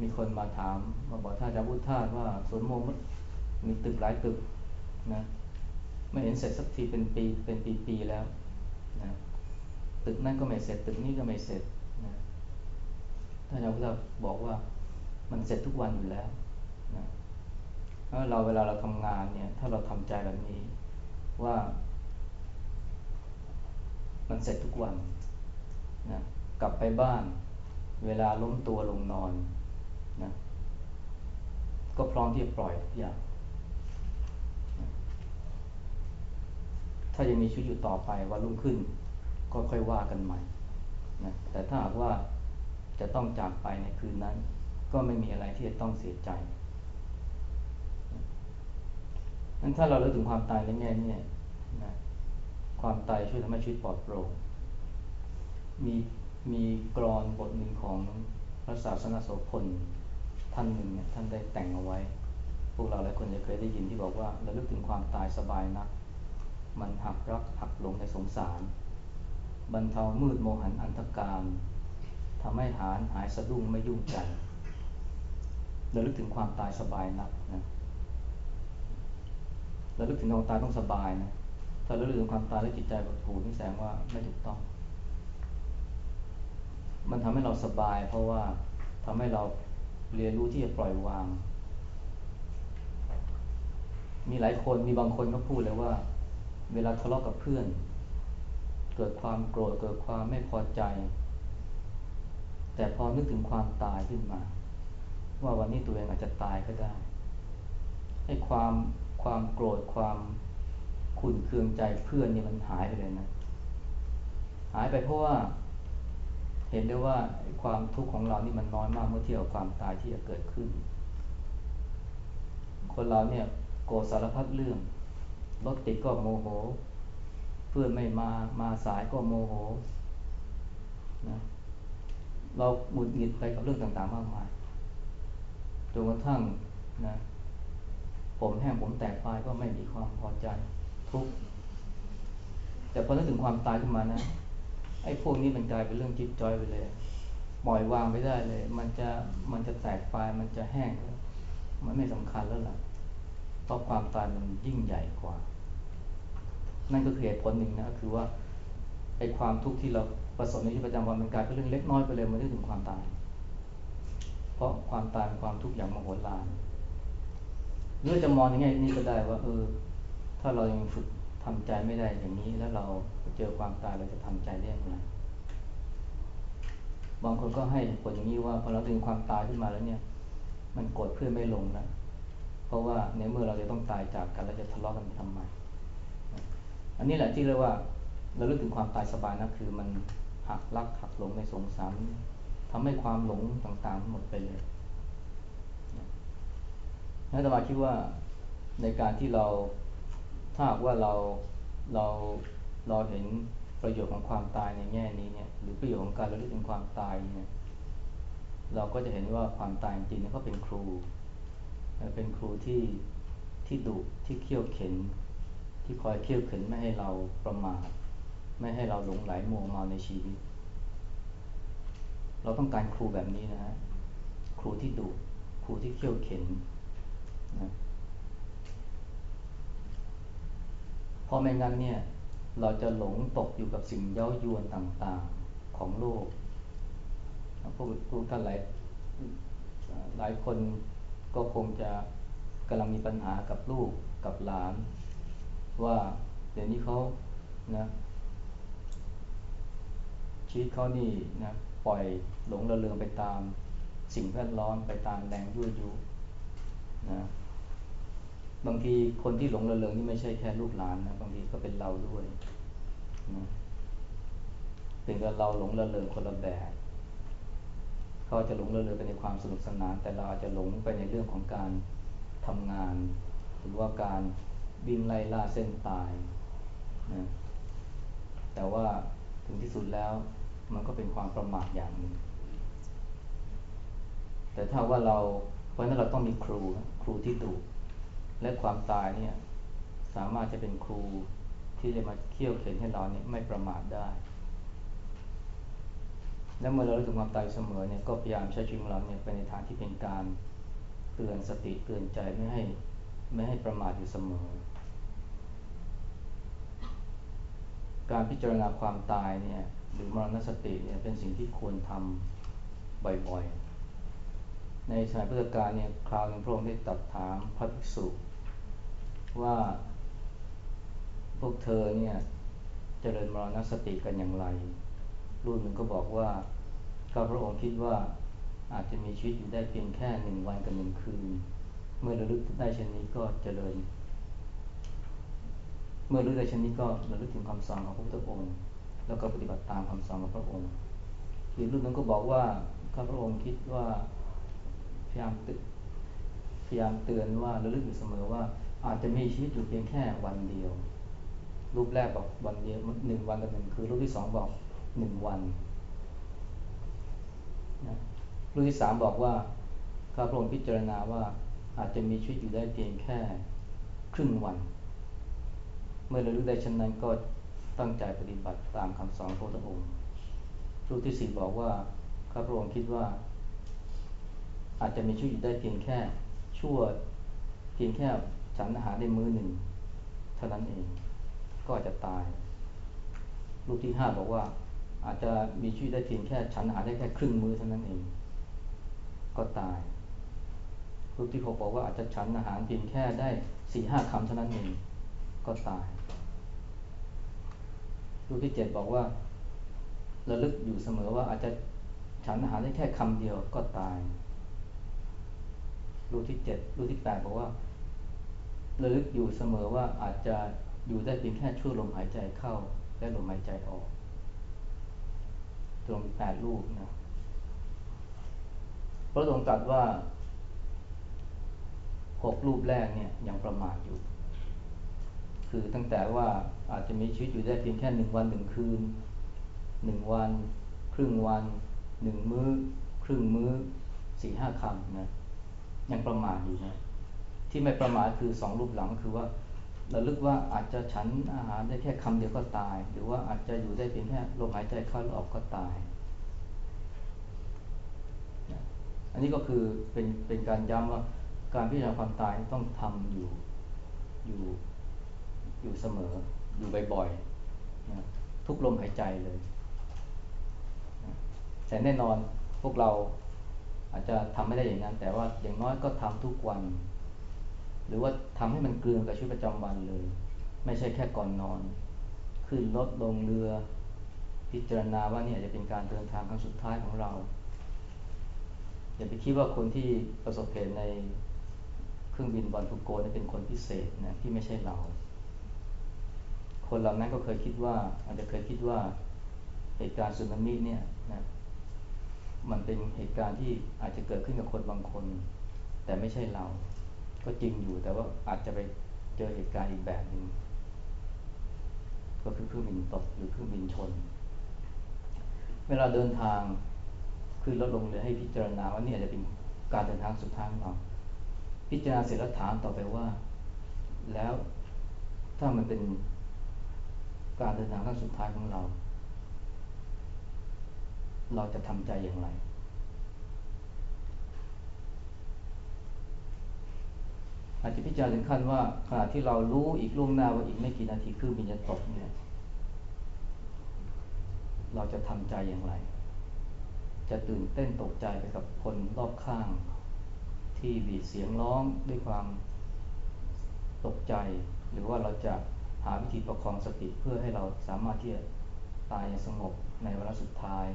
Speaker 2: มีคนมาถามมาบอกท่านอาจารย์พุทธาว่าสวนโมมมีตึกหลายตึก นะไม่เห็นเสร็จสักทีเป็นปีเป็นปีๆแล้วนะตึกนั้นก็ไม่เสร็จตึกนี้ก็ไม่เสร็จนะท่านอาจารย์พุทธาบอกว่ามันเสร็จทุกวันอยู่แล้วนะเราเวลาเราทำงานเนี่ยถ้าเราทำใจแบบนี้ว่า มันเสร็จทุกวันนะกลับไปบ้าน เวลาล้มตัวลงนอนนะก็พร้อมที่จะปล่อยทุกอย่างนะ ถ้ายังมีชีวิตอยู่ต่อไปวันรุ่งขึ้น ก็ค่อยว่ากันใหม่นะแต่ถ้าหากว่าจะต้องจากไปในคืนนั้น ก็ไม่มีอะไรที่จะต้องเสียใจนั้นถ้าเราเลิกถึงความตายในแง่นี้นะความตายช่วยทำให้ชีวิตปลอดโปร่งมีมีกรอนบทหนึ่งของพระศาสนาโสพลท่านหนึ่งเนี่ยท่านได้แต่งเอาไว้ พวกเราหลายคนจะเคยได้ยินที่บอกว่าเราลึกถึงความตายสบายนัก มันหักรักหักหลงในสงสาร บรรเทามืดโมหันอันธการทำให้หานหายสะดุ้งไม่ยุ่งใจเราลึกถึงความตายสบายนักนะเราลึกถึงความตายต้องสบายนะถ้าเราลึกถึงความตายแล้วจิตใจหดหู่นี่แสดงว่าไม่ถูกต้อง มันทำให้เราสบาย เพราะว่าทำให้เราเรียนรู้ที่จะปล่อยวาง มีหลายคนมีบางคนก็พูดเลยว่า เวลาทะเลาะกับเพื่อน เกิดความโกรธเกิดความไม่พอใจ แต่พอนึกถึงความตายขึ้นมา ว่าวันนี้ตัวเองอาจจะตายก็ได้ให้ความความโกรธความขุ่นเคืองใจเพื่อนนี่มันหายไปเลยนะ หายไปเพราะว่า เห็นได้ว่าความทุกข์ของเรานี่มันน้อยมากเมื่อเทียบกับความตายที่จะเกิดขึ้น คนเราเนี่ยโกรธสารพัดเรื่อง รถติดก็โมโห เพื่อนไม่มามาสายก็โมโหนะเราหมุดหงิดไปกับเรื่องต่างๆมากมายจนกระทั่งนะผมแห้งผมแตกปลายก็ไม่มีความพอใจทุกข์แต่พอถึงความตายขึ้นมานะไอ้พวกนี้มันกลายเป็นเรื่องจิ๊บจอยไปเลยปล่อยวางไม่ได้เลย มันจะมันจะแตกปลายมันจะแห้งมันไม่สำคัญแล้วล่ะ เพราะความตายมันยิ่งใหญ่กว่า นั่นก็คือเหตุผลหนึ่งนะคือว่าไอ้ความทุกข์ที่เราประสบในชีวิตประจำวันมันกลายเป็นเรื่องเล็กน้อยไปเลยมันไม่ถึงความตาย เพราะความตายเป็นความทุกข์อย่างมโหฬารหรือจะมองในแง่นี้ก็ได้ว่า เออ ถ้าเรายังฝึกทำใจไม่ได้อย่างนี้ แล้วเราเจอความตายเราจะทำใจได้อย่างไรบางคนก็ให้ผลอย่างนี้ว่าพอเราถึงความตายขึ้นมาแล้วเนี่ย มันกดเพื่อนไม่ลงนะ ราะว่าในเมื่อเราจะต้องตายจากกันเราจะทะเลาะกันทำไมอันนี้แหละที่เรียกว่าเราลือกถึงความตายสบายนะคือมันหักลักหักหลงในสงสารทำให้ความหลงต่างๆหมดไปเลยนัตมาคิดว่าในการที่เราถ้าหากว่าเราเราเราเห็นประโยชน์ของความตายในแง่นี้เนี่ยหรือประโยชน์ของการระลึกถึงความตายเนี่ยเราก็จะเห็นว่าความตายจริงๆเขาเป็นครู เป็นครูที่ที่ดุที่เขี่ยวเข็น ที่คอยเคี่ยวเข็นไม่ให้เราประมาทไม่ให้เราหลงไหลมัวเมาในชีวิต เราต้องการครูแบบนี้นะฮะครูที่ดุครูที่เคี่ยวเข็นนะเพราะไม่งั้นเนี่ยเราจะหลงตกอยู่กับสิ่งเย้ายวนต่างๆของโลกพวกพวกท่านหลายหลายคน ก็คงจะกำลังมีปัญหากับลูกกับหลาน ว่าเดี๋ยวนี้เขานะชีวิตเขานี่นะปล่อยหลงระเริงไปตามสิ่งแวดล้อมไปตามแรงยั่วยุนะบางทีคนที่หลงระเริงนี่ไม่ใช่แค่ลูกหลานนะบางทีก็เป็นเราด้วยนะเป็นกับเราหลงระเริงคนละแบบ เขาจะหลงระเริงไปในความสนุกสนาน แต่เราอาจจะหลงไปในเรื่องของการทำงาน หรือว่าการวิ่งไล่ล่าเส้นตายนะแต่ว่าถึงที่สุดแล้วมันก็เป็นความประมาทอย่างหนึ่งแต่ถ้าว่าเราเพราะนั้นเราต้องมีครูครูที่ดุและความตายเนี่ยสามารถจะเป็นครูที่จะมาเขี่ยวเข็นให้เราเนี่ยไม่ประมาทได้ และเมื่อเรารู้ถึงความตายเสมอเนี่ยก็พยายามใช้ชีวิตของเราเนี่ยไปในทางที่เป็นการเตือนสติเตือนใจไม่ให้ไม่ให้ประมาทอยู่เสมอ การพิจารณาความตายเนี่ยหรือมรณสติเนี่ยเป็นสิ่งที่ควรทำบ่อยๆ ในสมัยพุทธกาลเนี่ยคราวหนึ่งพระองค์ได้ตรัสถามพระภิกษุ ว่าพวกเธอเนี่ยเจริญมรณสติกันอย่างไร รูปหนึ่งก็บอกว่าข้าพระองค์คิดว่าอาจจะมีชีวิตอยู่ได้เพียงแค่หนึ่งวันกับหนึ่งคืน เมื่อระลึกได้เช่นนี้ก็เจริญ เมื่อรู้ได้เช่นนี้ก็ระลึกถึงคำสอนของพระพุทธองค์ แล้วก็ปฏิบัติตามคำสอนของพระองค์อีกรุ่นนึงก็บอกว่าข้าพระองค์คิดว่าพยายามตึกพยายามเตือนว่าระลึกอยู่เสมอว่าอาจจะมีชีวิตอยู่เพียงแค่วันเดียว รูปแรกบอกวันเดียวหนึ่งวันกับหนึ่งคือรูปที่สองบอก หนึ่งวันนะรูปที่สามบอกว่าข้าพระองค์พิจารณาว่าอาจจะมีชีวิตอยู่ได้เพียงแค่ครึ่งวัน เมื่อเรารู้ได้เช่นนั้นก็ตั้งใจปฏิบัติตามคำสอนพระพุทธองค์รูปที่สี่บอกว่าข้าพระองค์คิดว่า อาจจะมีชีวิตอยู่ได้เพียงแค่ชั่วเพียงแค่ฉันอาหารได้มื้อหนึ่งเท่านั้นเองก็จจะตาย รูปที่ห้าบอกว่า อาจจะมีชีวิตได้เพียงแค่ฉันอาหารได้แค่ครึ่งมื้อเท่านั้นเอง ก็ตายรูปที่หกบอกว่าอาจจะฉันอาหารเพียงแค่ได้สี่ห้าคำเท่านั้นเองก็ตายรูปที่เจ็ดบอกว่าระลึกอยู่เสมอว่าอาจจะฉันอาหารได้แค่คำเดียวก็ตายรูปที่เจ็ดรูปที่แปดบอกว่าระลึกอยู่เสมอว่าอาจจะอยู่ได้เพียงแค่ช่วลมหายใจเข้าและลมหายใจออก ตรงแปดรูปนะพระองค์ตรัสว่าหกรูปแรกเนี่ยยังประมาทอยู่ คือตั้งแต่ว่าอาจจะมีชีวิตอยู่ได้เพียงแค่หนึ่งวันหนึ่งคืนหนึ่งวัน ครึ่งวันหนึ่งมือ้อ ครึ่งมื้อสี่ห้าคำนะยังประมาทอยู่นะที่ไม่ประมาทคือสองรูปหลังคือว่า ระลึกว่าอาจจะฉันอาหารได้แค่คำเดียวก็ตาย หรือว่าอาจจะอยู่ได้เพียงแค่ลมหายใจเข้าละออกก็ตาย อันนี้ก็คือเป็นเป็นการย้ำว่าการพิจารณาความตายต้องทำอยู่อยู่อยู่เสมออยู่บ่อยๆนะทุกลมหายใจเลยนะแต่แน่นอนพวกเราอาจจะทำไม่ได้อย่างนั้น แต่ว่าอย่างน้อยก็ทำทุกวัน หรือว่าทำให้มันเกลือกับชีวิตประจำวันเลย ไม่ใช่แค่ก่อนนอน ขึ้นรถลงเรือ พิจารณาว่านี่อาจจะเป็นการเดินทางครั้งสุดท้ายของเรา อย่าไปคิดว่าคนที่ประสบเหตุในเครื่องบินบอลทุกโกนี่เป็นคนพิเศษนะที่ไม่ใช่เรา คนเหล่านั้นก็เคยคิดว่า อาจจะเคยคิดว่าเหตุการณ์สึนามิเนี่ยนะมันเป็นเหตุการณ์ที่อาจจะเกิดขึ้นกับคนบางคน แต่ไม่ใช่เรา ก็จริงอยู่แต่ว่าอาจจะไปเจอเหตุการณ์อีกแบบหนึ่งก็คือเครื่องบินตกหรือเครื่องบินชน เวลาเดินทางคือรถลงเรือให้พิจารณาว่านี่อาจจะเป็นการเดินทางสุดท้ายของเรา พิจารณาเสร็จแล้วถามต่อไปว่า แล้วถ้ามันเป็นการเดินทางครั้งสุดท้ายของเรา เราจะทำใจอย่างไร อาจจะพิจารณาถึงขั้นว่าขณะที่เรารู้อีกล่วงหน้าว่าอีกไม่กี่นาทีคือบินจะตกเนี่ย เราจะทำใจอย่างไร จะตื่นเต้นตกใจไปกับคนรอบข้าง ที่บีเสียงร้องด้วยความตกใจ หรือว่าเราจะหาวิธีประคองสติเพื่อให้เราสามารถที่จะตายอย่างสงบในเวลาสุดท้าย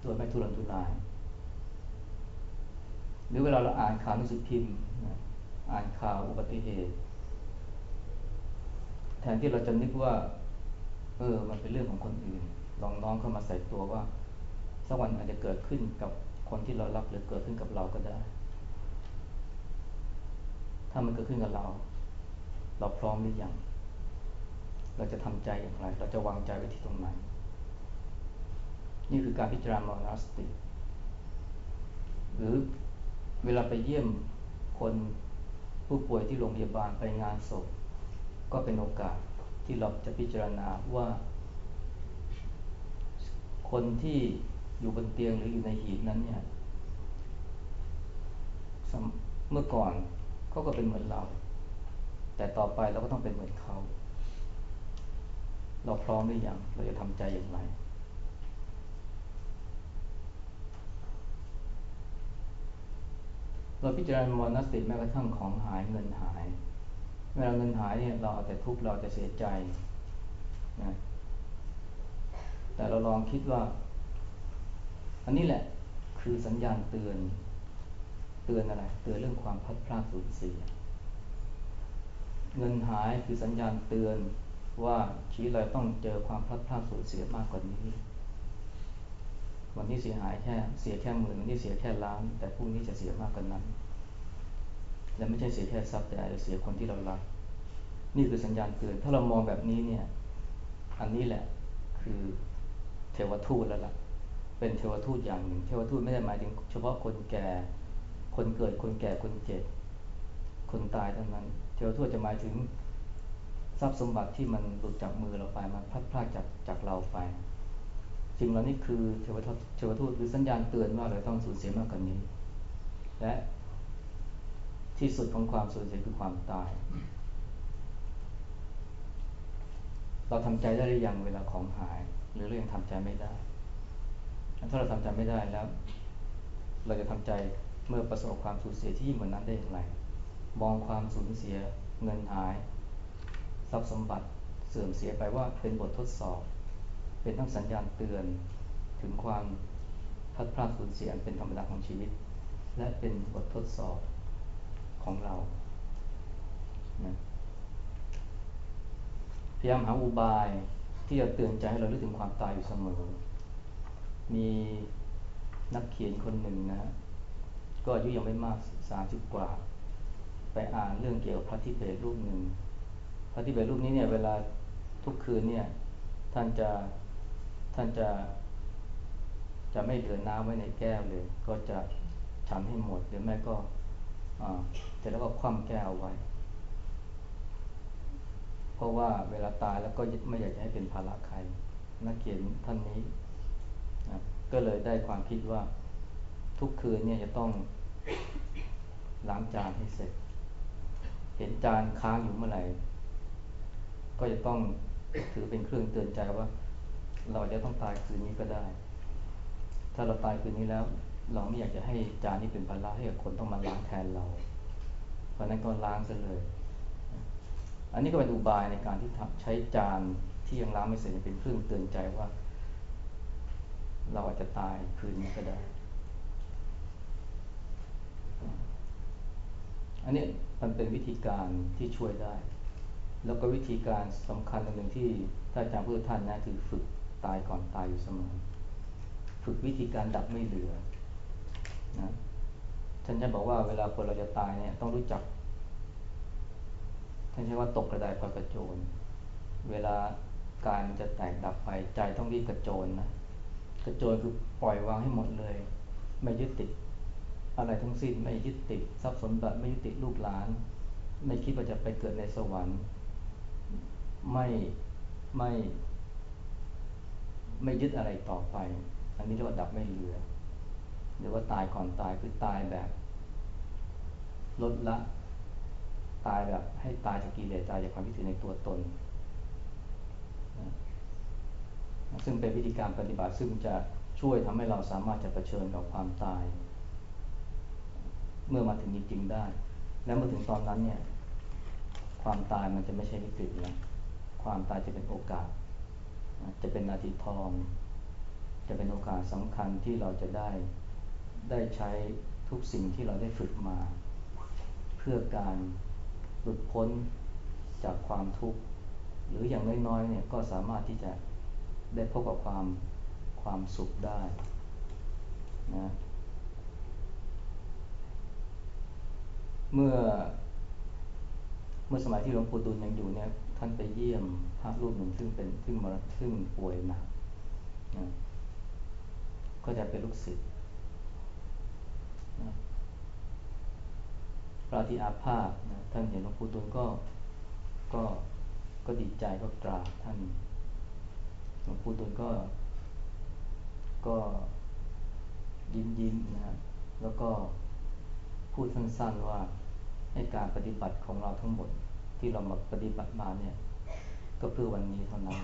Speaker 2: โดยไม่ทุรนทุราย หรือเวลาเราอ่านข่าวหนังสือพิมพ์ อ่านข่าวอุบัติเหตุ แทนที่เราจะนึกว่า เออ มันเป็นเรื่องของคนอื่น ลองน้องเข้ามาใส่ตัวว่าสักวันอาจจะเกิดขึ้นกับคนที่เรารักหรือเกิดขึ้นกับเราก็ได้ ถ้ามันเกิดขึ้นกับเรา เราพร้อมหรือยัง เราจะทำใจอย่างไร เราจะวางใจไว้ที่ตรงไหน นี่คือการพิจารณามรณสติ หรือ เวลาไปเยี่ยมคนผู้ป่วยที่โรงพยาบาลไปงานศพ ก็เป็นโอกาสที่เราจะพิจารณาว่า คนที่อยู่บนเตียงหรืออยู่ในหีบนั้นเนี่ยเมื่อก่อนเขาก็เป็นเหมือนเรา แต่ต่อไปเราก็ต้องเป็นเหมือนเขา เราพร้อมหรือยังเราจะทำใจอย่างไร เราพิจารณามรณสติแม้กระทั่งของหายเงินหายเวลาเงินหายเนี่ยเราอาจจะทุกข์เราจะเสียใจนะแต่เราลองคิดว่า อันนี้แหละคือสัญญาณเตือน เตือนอะไร เตือนเรื่องความพัดพลาดสูญเสีย เงินหายคือสัญญาณเตือนว่าชีวิตเราต้องเจอความพลัดพลาดสูญเสียมากกว่านี้ วันนี้เสียหายแค่เสียแค่หมื่นวันนี้เสียแค่ล้าน แต่พรุ่งนี้จะเสียมากกว่านั้น และไม่ใช่เสียแค่ทรัพย์แต่อาจจะเสียคนที่เรารักนี่คือสัญญาณเตือนถ้าเรามองแบบนี้เนี่ยอันนี้แหละคือเทวทูตแล้วล่ะ เป็นเทวทูตอย่างหนึ่ง เทวทูตไม่ได้หมายถึงเฉพาะคนแก่ คนเกิดคนแก่คนเจ็บคนตายเท่านั้น เทวทูตจะหมายถึงทรัพย์สมบัติที่มันหลุดจากมือเราไปมันพลัดพรากจากจากเราไป สิ่งเหล่านี้คือเทวทูตเทวทูตหรือสัญญาณเตือนว่าเราต้องสูญเสียมากกว่านี้ และที่สุดของความสูญเสียคือความตาย เราทำใจได้หรือยังเวลาของหาย หรือเรายังทำใจไม่ได้ ถ้าเราทำใจไม่ได้แล้ว เราจะทำใจเมื่อประสบความสูญเสียที่ยิ่งกว่านั้นได้อย่างไร มองความสูญเสียเงินหาย ทรัพย์สมบัติเสื่อมเสียไปว่าเป็นบททดสอบ เป็นทั้งสัญญาณเตือนถึงความพัดพลาดสูญเสียเป็นธรรมดาของชีวิต และเป็นบททดสอบของเรานะพยายามหาอุบายที่จะเตือนใจให้เราลึกถึงความตายอยู่เสมอ มีนักเขียนคนหนึ่งนะก็อายุยังไม่มากสามสิบกว่า ไปอ่านเรื่องเกี่ยวกับพระทิเบตรูปหนึ่ง พระทิเบตรูปนี้เนี่ยเวลาทุกคืนเนี่ยท่านจะ ท่านจะจะไม่เหลือน้ำไว้ในแก้วเลย ก็จะฉันให้หมดหรือแม่ก็เสร็จแล้วก็คว่ำแก้วไว้ เพราะว่าเวลาตายแล้วก็ไม่อยากจะให้เป็นภาระใคร นักเขียนท่านนี้นะก็เลยได้ความคิดว่าทุกคืนเนี่ยจะต้องล้างจานให้เสร็จ เห็นจานค้างอยู่เมื่อไหร่ ก็จะต้องถือเป็นเครื่องเตือนใจว่า เราจะต้องตายคืนนี้ก็ได้ ถ้าเราตายคืนนี้แล้ว เราไม่อยากจะให้จานนี้เป็นภาระให้กับคนต้องมาล้างแทนเรา เพราะนั้นก็ล้างซะเลย อันนี้ก็เป็นอุบายในการที่ใช้จานที่ยังล้างไม่เสร็จเป็นเครื่องเตือนใจว่า เราอาจจะตายคืนนี้ก็ได้ อันนี้มันเป็นวิธีการที่ช่วยได้แล้วก็วิธีการสำคัญอันหนึ่งที่ท่านอาจารย์พุทธท่านนะคือฝึก ตายก่อนตายอยู่เสมอ ฝึกวิธีการดับไม่เหลือนะท่านจะบอกว่าเวลาคนเราจะตายเนี่ยต้องรู้จัก ท่านใช้ว่าตกกระไดพลอยกระโจน เวลากายมันจะแตกดับไปใจต้องรีบกระโจนนะ กระโจนคือปล่อยวางให้หมดเลย ไม่ยึดติด อะไรทั้งสิ้นไม่ยึดติดทรัพย์สมบัติไม่ยึดติดลูกหลาน ไม่คิดว่าจะไปเกิดในสวรรค์ ไม่ไม่ ไม่ยึดอะไรต่อไป อันนี้เรียกว่าดับไม่เหลือหรือว่าตายก่อนตายคือตายแบบ ลดละ ตายแบบให้ตายจากกิเลสตายจากความคิดถือในตัวตน ซึ่งเป็นวิธีการปฏิบัติซึ่งจะช่วยทำให้เราสามารถจะะเผชิญกับความตาย เมื่อมาถึงจริงๆได้ และเมื่อถึงตอนนั้นเนี่ย ความตายมันจะไม่ใช่วิกฤตแล้วความตายจะเป็นโอกาส จะเป็นนาทีทอง จะเป็นโอกาสสำคัญที่เราจะได้ได้ใช้ทุกสิ่งที่เราได้ฝึกมา เพื่อการหลุดพ้นจากความทุกข์ หรืออย่างน้อยๆเนี่ยก็สามารถที่จะได้พบกับความความสุขได้นะเมื่อเมื่อสมัยที่หลวงปู่ดูลยังอยู่เนี่ยานไปเยี่ยมพระรูปหนึ่งซึ่งเป็นซึ่งมรซึ่งป่วยหนักนะก็จะเป็นลูกศิษย์นะพระที่อาพาธนะท่านเห็นหลวงปู่ดูลก็ก็ก็ดีใจก็กราบท่านหลวงปู่ดูลก็ ก็ยิ้มยิ้มนะแล้วก็พูดสั้นๆว่าให้การปฏิบัติของเราทั้งหมด ที่เรามาปฏิบัติมาเนี่ย ก็เพื่อวันนี้เท่านั้น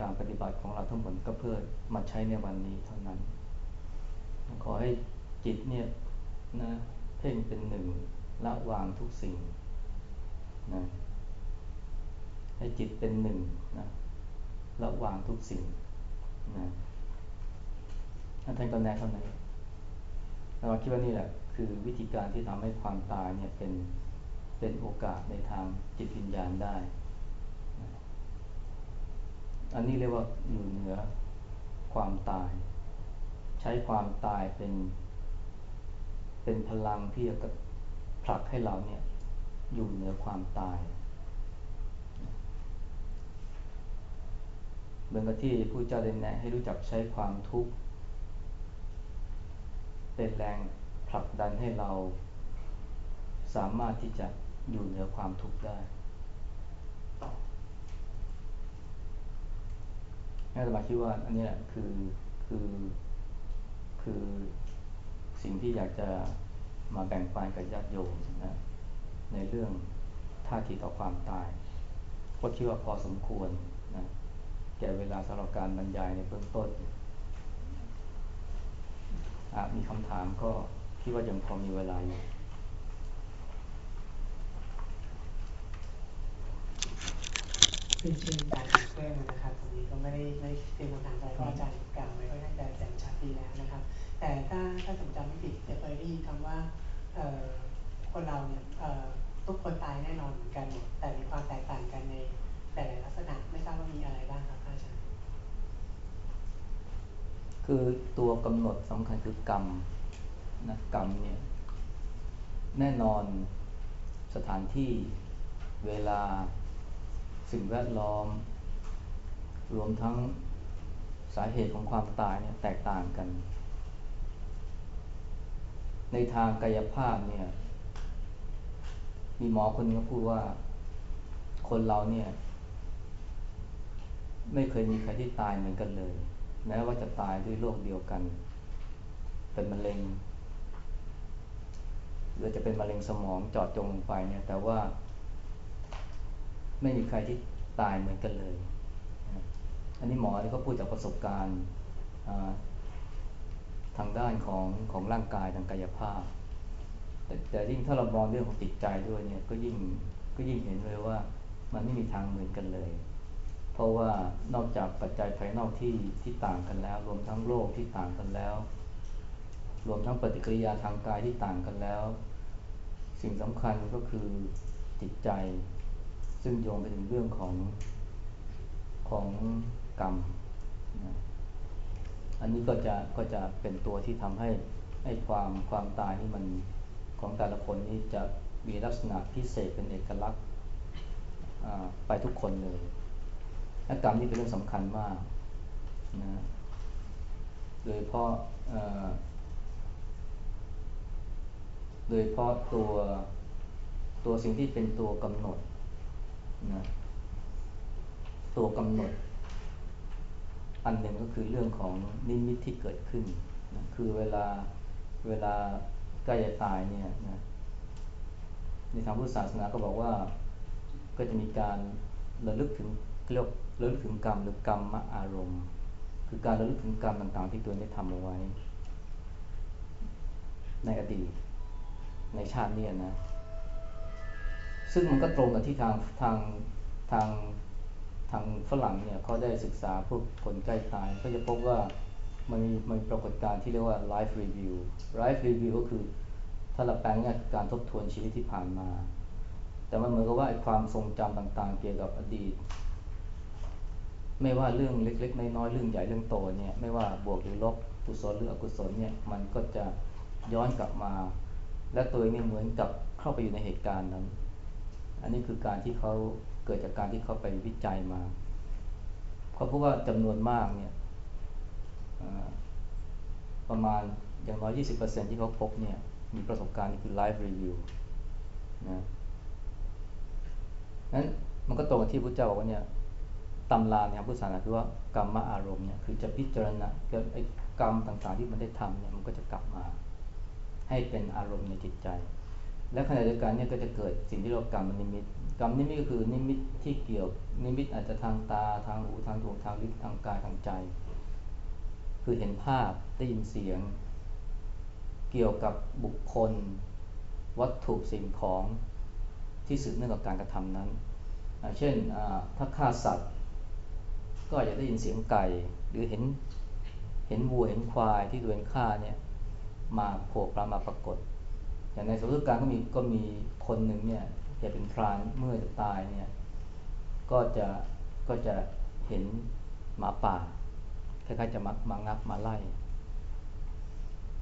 Speaker 2: การปฏิบัติของเราทั้งหมดก็เพื่อมาใช้ในวันนี้เท่านั้น ขอให้จิตเนี่ยนะเพ่งเป็นหนึ่งละวางทุกสิ่งนะให้จิตเป็นหนึ่งนะละวางทุกสิ่งนะท่านก็แนะเท่านั้นเราคิดว่านี่แหละคือวิธีการที่ทำให้ความตายเนี่ยเป็น เป็นโอกาสในทางจิตวิญญาณได้ อันนี้เรียกว่าอยู่เหนือความตาย ใช้ความตายเป็น เป็นพลังที่จะผลักให้เราเนี่ยอยู่เหนือความตาย เหมือนกับที่ผู้เจ้าได้แนะให้รู้จักใช้ความทุกข์ เป็นแรงผลักดันให้เราสามารถที่จะ อยู่เหนือความทุกข์ได้แม่สมาคิดว่าอันนี้แหละคือคือคือสิ่งที่อยากจะมาแบ่งปันกับญาติโยมนะในเรื่องท่าทีต่อความตายก็คิดว่าพอสมควรนะแก่เวลาสำหรับการบรรยายในเบื้องต้นมีคำถามก็คิดว่ายังพอมีเวลาอยู่
Speaker 1: เป็นเชิงการเพิ่มนะครับตรงนี้ก็ไม่ได้ไม่เตรียมคำถามไปเพราะอาจารย์กล่าวไว้ก็น่าจะแจ่มชัดดีแล้วนะครับ แต่ถ้าถ้าผมจำไม่ผิดจะเคยได้ยินคำว่าคนเราเนี่ยทุกคนตายแน่นอนเหมือนกันหมดแต่มีความแตกต่างกันในแต่ละลักษณะไม่ทราบว่ามีอะไรบ้างครับอาจารย์
Speaker 2: คือตัวกำหนดสำคัญคือกรรมนะกรรมเนี่ยแน่นอนสถานที่เวลา สิ่งแวดล้อม รวมทั้งสาเหตุของความตายเนี่ยแตกต่างกัน ในทางกายภาพเนี่ยมีหมอคนนึงพูดว่าคนเราเนี่ย ไม่เคยมีใครที่ตายเหมือนกันเลย แม้ว่าจะตายด้วยโรคเดียวกัน เป็นมะเร็งหรือจะเป็นมะเร็งสมองจอดจงลงไปเนี่ย แต่ว่า ไม่มีใครที่ตายเหมือนกันเลย อันนี้หมอที่เขาพูดจากประสบการณ์ทางด้านของของร่างกายทางกายภาพ แต่แต่ยิ่งถ้าเรามองเรื่องของจิตใจด้วยเนี่ยก็ยิ่งก็ยิ่งเห็นเลยว่ามันไม่มีทางเหมือนกันเลย เพราะว่านอกจากปัจจัยภายนอกที่ที่ต่างกันแล้ว รวมทั้งโลกที่ต่างกันแล้ว รวมทั้งปฏิกิริยาทางกายที่ต่างกันแล้ว สิ่งสำคัญก็คือจิตใจ ซึ่งโยงไปถึงเรื่องของของกรรมนะอันนี้ก็จะก็จะเป็นตัวที่ทำให้ให้ความความตายนี่มันของแต่ละคนนี้จะมีลักษณะพิเศษเป็นเอกลักษณ์ไปทุกคนเลยและกรรมนี่เป็นเรื่องสำคัญมากนะโดยเพราะโดยเพราะตัวตัวสิ่งที่เป็นตัวกำหนด นะตัวกำหนด อันหนึ่งก็คือเรื่องของนิมิตที่เกิดขึ้นนะคือเวลาเวลาใกล้จะตายเนี่ยนะในทางพุทธศาสนาก็บอกว่าก็จะมีการระลึกถึงเรียกระลึกถึงกรรมหรือกรรมมอารมณ์ คือการระลึกถึงกรรมต่างๆ ที่ตัวได้ทำเอาไว้ ในอดีตในชาตินี้นะ ซึ่งมันก็ตรงกับที่ทางทางทางทางฝรั่งเนี่ยเขาได้ศึกษาพวกคนใกล้ตายก็จะพบว่ามันมีมันปรากฏการณ์ที่เรียกว่า life review life review ก็คือถ้าเราแปลงเนี่ยการทบทวนชีวิตที่ผ่านมา แต่มันเหมือนกับว่าความทรงจำต่างๆ เกี่ยวกับอดีต ไม่ว่าเรื่องเล็กๆน้อยๆเรื่องใหญ่เรื่องโตเนี่ยไม่ว่าบวกหรือลบกุศลหรืออกุศลเนี่ยมันก็จะย้อนกลับมา และตัวเองเนี่ยเหมือนกับเข้าไปอยู่ในเหตุการณ์นั้น อันนี้คือการที่เขาเกิดจากการที่เขาไปวิจัยมาเขาพบว่าจำนวนมากเนี่ยประมาณอย่างน้อย 20%ที่เขาพบเนี่ยมีประสบการณ์นี่คือ live review นะนั้นมันก็ตรงกับที่พระเจ้าบอกว่าเนี่ยตำราเนี่ยพุทธศาสนาคือว่ากรรมอารมณ์เนี่ยคือจะพิจารณาเกิดไอ้กรรมต่างๆที่มันได้ทำเนี่ยมันก็จะกลับมา ให้เป็นอารมณ์ในจิตใจ และขณะเดียวกันเนี่ยก็จะเกิดสิ่งที่เรากรรมนิมิตกรรมนิมิตก็คือนิมิตที่เกี่ยวนิมิตอาจจะทางตาทางหูทางจมูกทางลิ้นทางกายทางใจ คือเห็นภาพได้ยินเสียง เกี่ยวกับบุคคล วัตถุสิ่งของที่สืบเนื่องกับการกระทำนั้น เช่นถ้าฆ่าสัตว์ ก็อาจจะได้ยินเสียงไก่ หรือเห็นเห็นวัวเห็นควายที่ตัวเองฆ่าเนี่ยมาโผล่ปรามาปรากฏ อย่างในสมุทรการก็มีก็มีคนหนึ่งเนี่ยจะเป็นพรานเมื่อจะตายเนี่ยก็จะก็จะเห็นหมาป่าคล้ายๆจะมักมางับมาไล่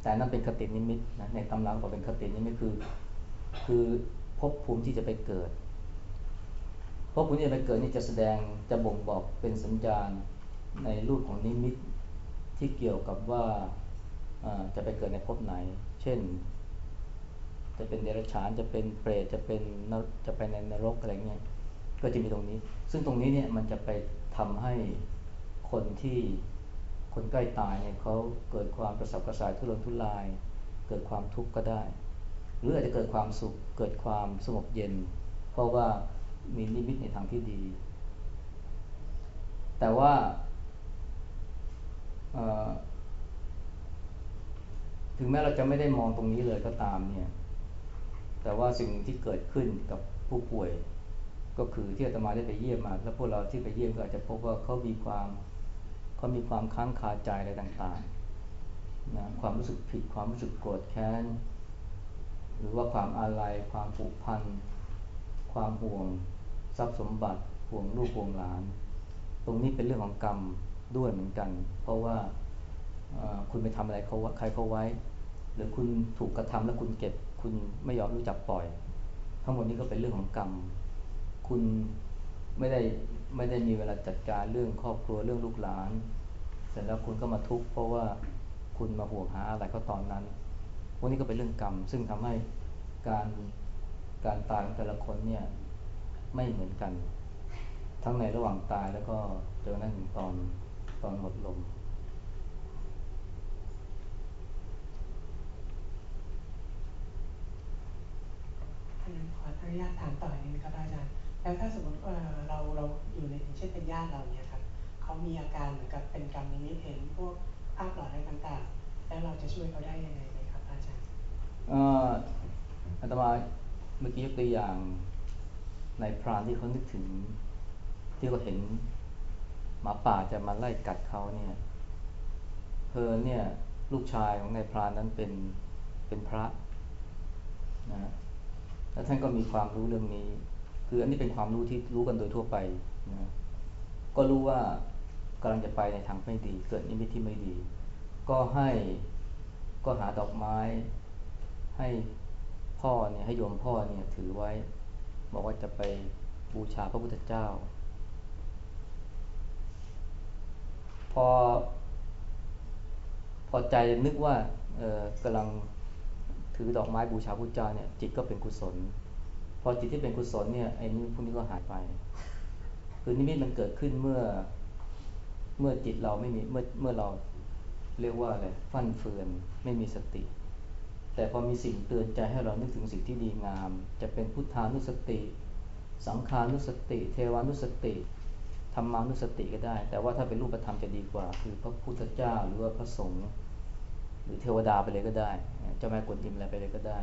Speaker 2: แต่นั่นเป็นคตินิมิตนะในตำราบอกเป็นคตินิมิตคือ คือภพภูมิที่จะไปเกิดภพภูมิที่จะไปเกิดนี่จะแสดงจะบ่งบอกเป็นสัญญาณในรูปของนิมิตที่เกี่ยวกับว่าจะไปเกิดในภพไหน เช่น จะเป็นเดรัจฉานจะเป็นเปรตจะเป็นจะไปในนรกอะไรเงี้ยก็จะมีตรงนี้ ซึ่งตรงนี้เนี่ยมันจะไปทำให้คนที่คนใกล้ตายเนี่ยเขาเกิดความกระสับกระส่ายทุรนทุราย เกิดความทุกข์ก็ได้ หรืออาจจะเกิดความสุขเกิดความสงบเย็น เพราะว่ามีนิมิตในทางที่ดี แต่ว่าถึงแม้เราจะไม่ได้มองตรงนี้เลยก็ตามเนี่ย แต่ว่าสิ่งที่เกิดขึ้นกับผู้ป่วย ก็คือที่อาตมาได้ไปเยี่ยมมา แล้วพวกเราที่ไปเยี่ยมก็อาจจะพบว่าเขามีความเขามีความค้างคาใจอะไรต่างๆนะความรู้สึกผิดความรู้สึกโกรธแค้นหรือว่าความอาลัยความผูกพัน ความห่วง ทรัพย์สมบัติ ห่วงลูกห่วงหลาน ตรงนี้เป็นเรื่องของกรรมด้วยเหมือนกัน เพราะว่าคุณไปทำอะไรเขาใครเขาไว้ หรือคุณถูกกระทำแล้วคุณเก็บ คุณไม่ยอมรู้จักปล่อย ทั้งหมดนี้ก็เป็นเรื่องของกรรม คุณไม่ได้ไม่ได้มีเวลาจัดการเรื่องครอบครัวเรื่องลูกหลาน เสร็จแล้วคุณก็มาทุกข์เพราะว่าคุณมาห่วงหาอะไรก็ตอนนั้น พวกนี้ก็เป็นเรื่องกรรม ซึ่งทำให้การการตายของแต่ละคนเนี่ยไม่เหมือนกัน ทั้งในระหว่างตายแล้วก็จนนั้นถึงตอนตอนหมดลม
Speaker 1: ขออนุญาตถามต่อนิดนึงครับอาจารย์ แล้วถ้าสมมติว่าเราเราอยู่ในเช่นเป็นญาติเราเนี่ยครับเขามีอาการเหมือนกับเป็นกรรมนิมิตเห็นพวกภาพหลอนอะไรต่างๆ แล้วเราจะช่วยเขาได้ยังไงไหมครับอาจารย์
Speaker 2: อาตมาเมื่อกี้ยกตัวอย่างในพรานที่เขานึกถึง ที่เขาเห็นหมาป่าจะมาไล่กัดเขาเนี่ยเธอเนี่ยลูกชายของนายพรานนั้นเป็นเป็นพระนะ แล้วท่านก็มีความรู้เรื่องนี้ คืออันนี้เป็นความรู้ที่รู้กันโดยทั่วไปนะก็รู้ว่ากำลังจะไปในทางไม่ดี เกิดนิมิตที่ไม่ดี ก็ให้ก็หาดอกไม้ ให้พ่อเนี่ยให้โยมพ่อเนี่ยถือไว้ บอกว่าจะไปบูชาพระพุทธเจ้า พอ พอใจนึกว่าเออกำลัง ถือดอกไม้บูชาพระเจ้าเนี่ยจิตก็เป็นกุศล พอจิตที่เป็นกุศลเนี่ยไอ้นี่พวกนี้ก็หายไป คือนิมิตมันเกิดขึ้นเมื่อเมื่อจิตเราไม่มีเมื่อเมื่อเราเรียกว่าอะไรฟั่นเฟือนไม่มีสติ แต่พอมีสิ่งเตือนใจให้เรานึกถึงสิ่งที่ดีงาม จะเป็นพุทธานุสติ สังขานุสติ เทวานุสติธรรมานุสติก็ได้ แต่ว่าถ้าเป็นรูปธรรมจะดีกว่า คือพระพุทธเจ้าหรือว่าพระสงฆ์ เทวดาไปเลยก็ได้ เจ้าแม่กวนอิมอะไรไปเลยก็ได้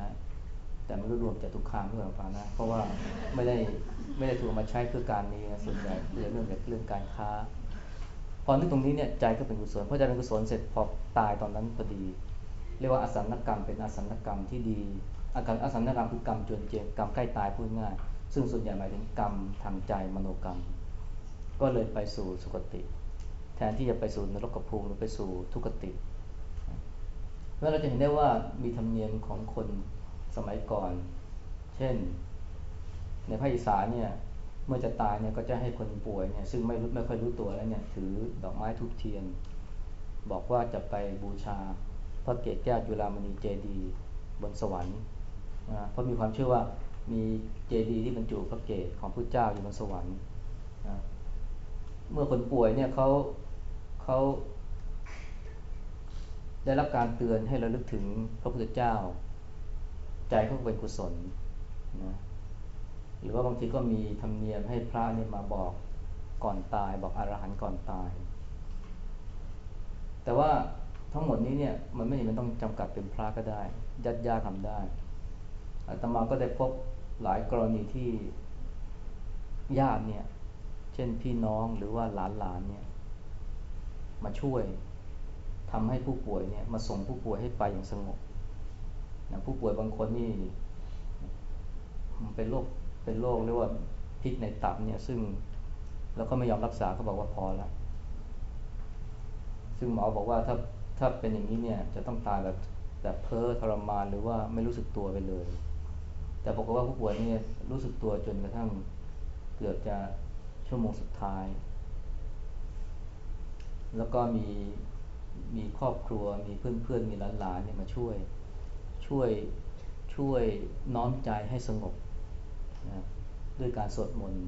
Speaker 2: นะแต่ไม่รู้รวมจตุคามเพื่อฟังนะเพราะว่าไม่ได้ไม่ได้ถูกมาใช้เพื่อการนี้นะส่วนใหญ่เรื่องเรื่องการค้า พอนึกตรงนี้เนี่ยใจก็เป็นกุศลพอใจเป็นกุศลเสร็จพอตายตอนนั้นพอดี เรียกว่าอสันนกรรมเป็นอสันนกรรมที่ดีอาการอสันนกรรมคือกรรมจวนเจกรรมใกล้ตายพูดง่าย ซึ่งส่วนใหญ่หมายถึงกรรมทางใจมโนกรรม ก็เลยไปสู่สุคติ แทนที่จะไปสู่นรกภูมิหรือไปสู่ทุกติ เมื่อเราจะเห็นได้ว่ามีธรรมเนียมของคนสมัยก่อน เช่น ในภาคอีสานเนี่ย เมื่อจะตายเนี่ยก็จะให้คนป่วยเนี่ยซึ่งไม่รู้ไม่ค่อยรู้ตัวแล้วเนี่ยถือดอกไม้ทุกเทียน บอกว่าจะไปบูชาพระเกศแก้วจุฬามณีเจดีบนสวรรค์นะเพราะมีความเชื่อว่ามีเจดีที่บรรจุพระเกศของพระเจ้าอยู่บนสวรรค์นะเมื่อคนป่วยเนี่ยเขาเขา ได้รับการเตือนให้เราลึกถึงพระพุทธเจ้า ใจเขาเป็นกุศลนะหรือว่าบางทีก็มีธรรมเนียมให้พระเนี่ยมาบอกก่อนตาย บอกอรหันต์ก่อนตาย แต่ว่าทั้งหมดนี้เนี่ยมันไม่จำเป็นต้องจำกัดเป็นพระก็ได้ยัดยาทำได้อาตมาก็ได้พบหลายกรณีที่ญาติเนี่ย เช่นพี่น้องหรือว่าหลานๆเนี่ย มาช่วย ทำให้ผู้ป่วยเนี่ยมาส่งผู้ป่วยให้ไปอย่างสงบนะผู้ป่วยบางคนนี่เป็นโรคเป็นโรคเรียกว่าพิษในตับเนี่ยซึ่งแล้วก็ไม่ยอมรักษาเขาบอกว่าพอแล้วซึ่งหมอบอกว่าถ้าถ้าเป็นอย่างนี้เนี่ยจะต้องตายแบบแบบเพ้อทรมานหรือว่าไม่รู้สึกตัวไปเลย แต่บอกว่าผู้ป่วยนี่รู้สึกตัวจนกระทั่งเกือบจะชั่วโมงสุดท้าย แล้วก็มี มีครอบครัวมีเพื่อนๆ มีหลานๆเนี่ยมาช่วย ช่วยช่วยน้อมใจให้สงบนะด้วยการสวดมนต์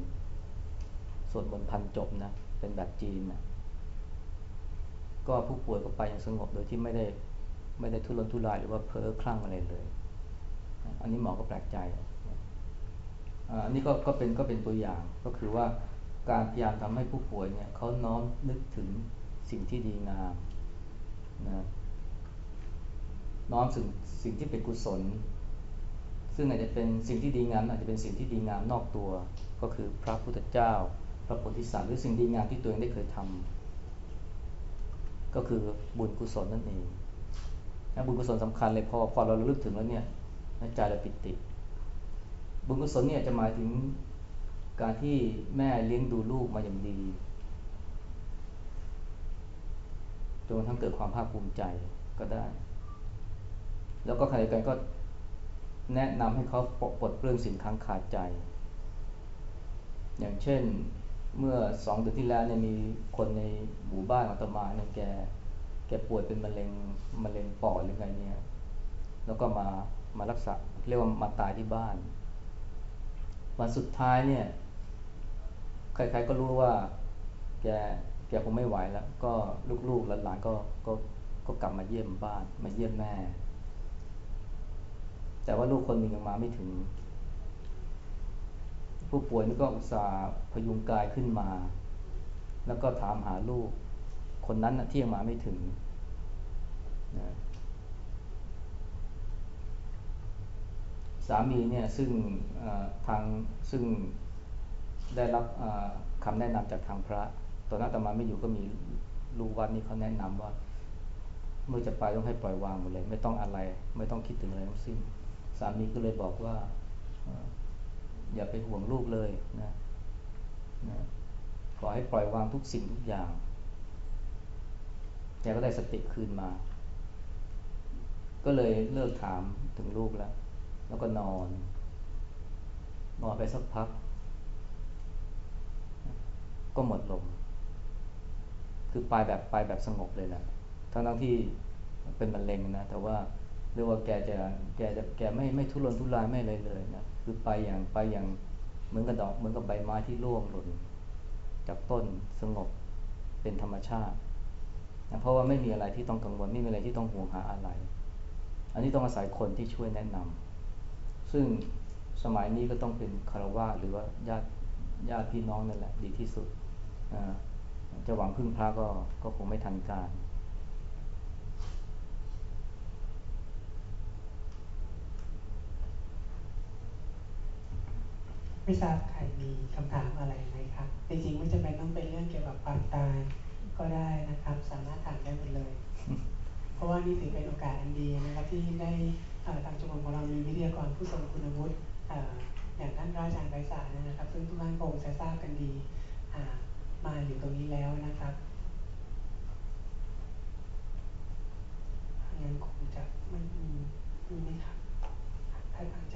Speaker 2: สวดมนต์พันจบนะเป็นแบบจีนนะก็ผู้ป่วยก็ไปอย่างสงบโดยที่ไม่ได้ไม่ได้ทุรนทุรายหรือว่าเพ้อคลั่งอะไรเลย อันนี้หมอก็แปลกใจอันนี้ก็ก็เป็นก็เป็นตัวอย่างก็คือว่าการพยายามทำให้ผู้ป่วยเนี่ยเขาน้อมนึกถึงสิ่งที่ดีงาม นะน้อมสิ่งสิ่งที่เป็นกุศล ซึ่งอาจจะเป็นสิ่งที่ดีงามอาจจะเป็นสิ่งที่ดีงามนอกตัว ก็คือพระพุทธเจ้า พระโพธิสัตว์หรือสิ่งดีงามที่ตัวเองได้เคยทำก็คือบุญกุศลนั่นเองนะบุญกุศลสำคัญเลยพอพอเราระลึกถึงแล้วเนี่ยใจเราปิติ บุญกุศลเนี่ยจะหมายถึงการที่แม่เลี้ยงดูลูกมาอย่างดี จนทั่งเกิดความภาคภูมิใจก็ได้ แล้วก็ใครกันก็แนะนำให้เขาปลดเปลื้องสิ่งค้างคาดใจ อย่างเช่นเมื่อสองเดือนที่แล้วเนี่ยมีคนในหมู่บ้านของตมาเนี่ยแกแกป่วยเป็นมะเร็งมะเร็งปอดหรือไงเนี่ยแล้วก็มามารักษาเรียกว่ามาตายที่บ้าน วันสุดท้ายเนี่ยใครๆก็รู้ว่าแก แกคงไม่ไหวแล้ว ก็ลูกๆหลานๆก็ก็ก็กลับมาเยี่ยมบ้านมาเยี่ยมแม่ แต่ว่าลูกคนหนึ่งยังมาไม่ถึง ผู้ป่วยนี่ก็อุตส่าห์พยุงกายขึ้นมา แล้วก็ถามหาลูก คนนั้นนะที่ยังมาไม่ถึงนะสามีเนี่ยซึ่งทางซึ่งได้รับคำแนะนำจากทางพระ ตอนนั้นตมาไม่อยู่ก็มีลูกวัดนี่เขาแนะนำว่า เมื่อจะไปต้องให้ปล่อยวางหมดเลย ไม่ต้องอะไร ไม่ต้องคิดถึงอะไรทั้งสิ้น สามีก็เลยบอกว่า อย่าไปห่วงลูกเลยนะนะขอให้ปล่อยวางทุกสิ่งทุกอย่างแกก็ได้สติคืนมา ก็เลยเลิกถามถึงลูกแล้ว แล้วก็นอน นอนไปสักพัก ก็หมดลม คือไปแบบไปแบบสงบเลยแหละทั้งทั้งที่เป็นมะเร็งนะ แต่ว่าเรียกว่าแกจะแกจะแกไม่ไม่ทุรนทุรายไม่เลยเลยนะ คือไปอย่างไปอย่างเหมือนกับดอกเหมือนกับใบไม้ที่ร่วงหล่นจากต้นสงบเป็นธรรมชาตินะเพราะว่าไม่มีอะไรที่ต้องกังวลไม่มีอะไรที่ต้องห่วงหาอะไร อันนี้ต้องอาศัยคนที่ช่วยแนะนำซึ่งสมัยนี้ก็ต้องเป็นคารวะหรือว่าญาติญาติพี่น้องนั่นแหละดีที่สุด จะหวังพึ่งพระก็ก็คงไม่ทันการ
Speaker 1: ไม่ทราบใครมีคำถามอะไรไหมครับจริงๆไม่จำเป็นต้องเป็นเรื่องเกี่ยวกับความตายก็ได้นะครับ สามารถถามได้หมดเลย เพราะว่านี่ถือเป็นโอกาสอันดีนะครับที่ได้ทางชมรมของเรามีวิทยากรผู้ทรงคุณวุฒิอย่างท่านราชาญไพศาลนะครับ ซึ่งทุกท่านคงจะทราบกันดี มาอยู่ตรงนี้แล้วนะครับงั้นคงจะไม่มีมีไหมครับถ้าทาจะมี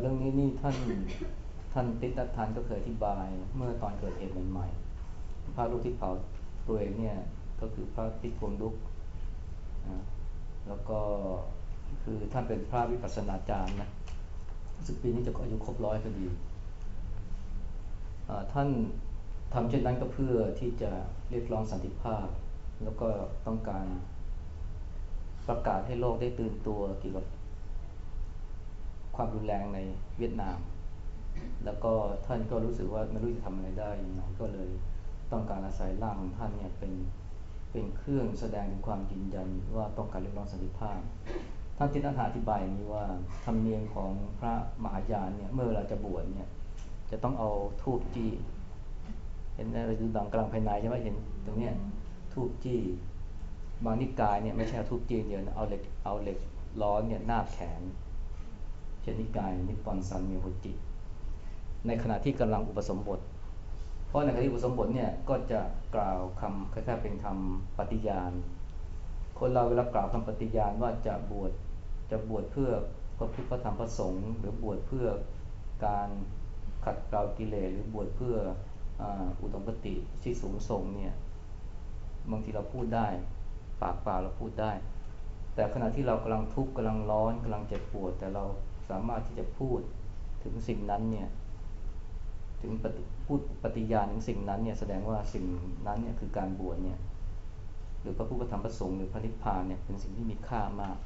Speaker 3: เรื่องนี้นี่ท่านท่านติตัทานก็เคย
Speaker 2: อธิบาย เมื่อตอนเกิดเหตุใหม่ๆพระลูกที่เผาตัวเองเนี่ยก็คือพระติกวงดุกนะแล้วก็คือท่านเป็นพระวิปัสสนาจารย์นะสึกปีนี้จะอายุครบร้อยพอดีท่านทำเช่นนั้นก็เพื่อที่จะเรียกร้องสันติภาพ แล้วก็ต้องการประกาศให้โลกได้ตื่นตัวเกี่ยวกับ ความรุนแรงในเวียดนาม แล้วก็ท่านก็รู้สึกว่าไม่รู้จะทำอะไรได้ยังไงก็เลยต้องการอาศัยร่างของท่านเนี่ยเป็นเป็นเครื่องแสดงถึงความยืนยันว่าต้องการเรียกร้องสันติภาพ ท่านทิฏฐาอธิบายนี้ว่าธรรมเนียมของพระมหายานเนี่ยเมื่อเราจะบวชเนี่ยจะต้องเอาทูบจี้เห็นเราดูดังกลางภายในใช่ไหมเห็นตรงเนี้ยทูบจี้บางนิกายเนี่ยไม่ใช่ทูบจี้เดียวนะเอาเหล็กเอาเหล็กร้อนเนี่ยหน้าแขน เช่นนิกายนิปปอนซันมีโฮจิในขณะที่กำลังอุปสมบท เพราะในขณะที่อุปสมบทเนี่ยก็จะกล่าวคำคล้ายๆเป็นคำปฏิญาณ คนเราเวลากล่าวคำปฏิญาณว่าจะบวชจะบวชเพื่อพระพุทธธรรมพระสงฆ์หรือบวชเพื่อการขัดเกลากิเลสหรือบวชเพื่ออุดมคติที่สูงส่งเนี่ยบางทีเราพูดได้ ปากเปล่าเราพูดได้ แต่ขณะที่เรากำลังทุกข์กำลังร้อนกำลังเจ็บปวด แต่เรา สามารถที่จะพูดถึงสิ่งนั้นเนี่ยถึงพูดปฏิญาณถึงสิ่งนั้นเนี่ยแสดงว่าสิ่งนั้นเนี่ยคือการบวชเนี่ยหรือพระพุทธธรรมประสงค์หรือพระนิพพานเนี่ยเป็นสิ่งที่มีค่ามาก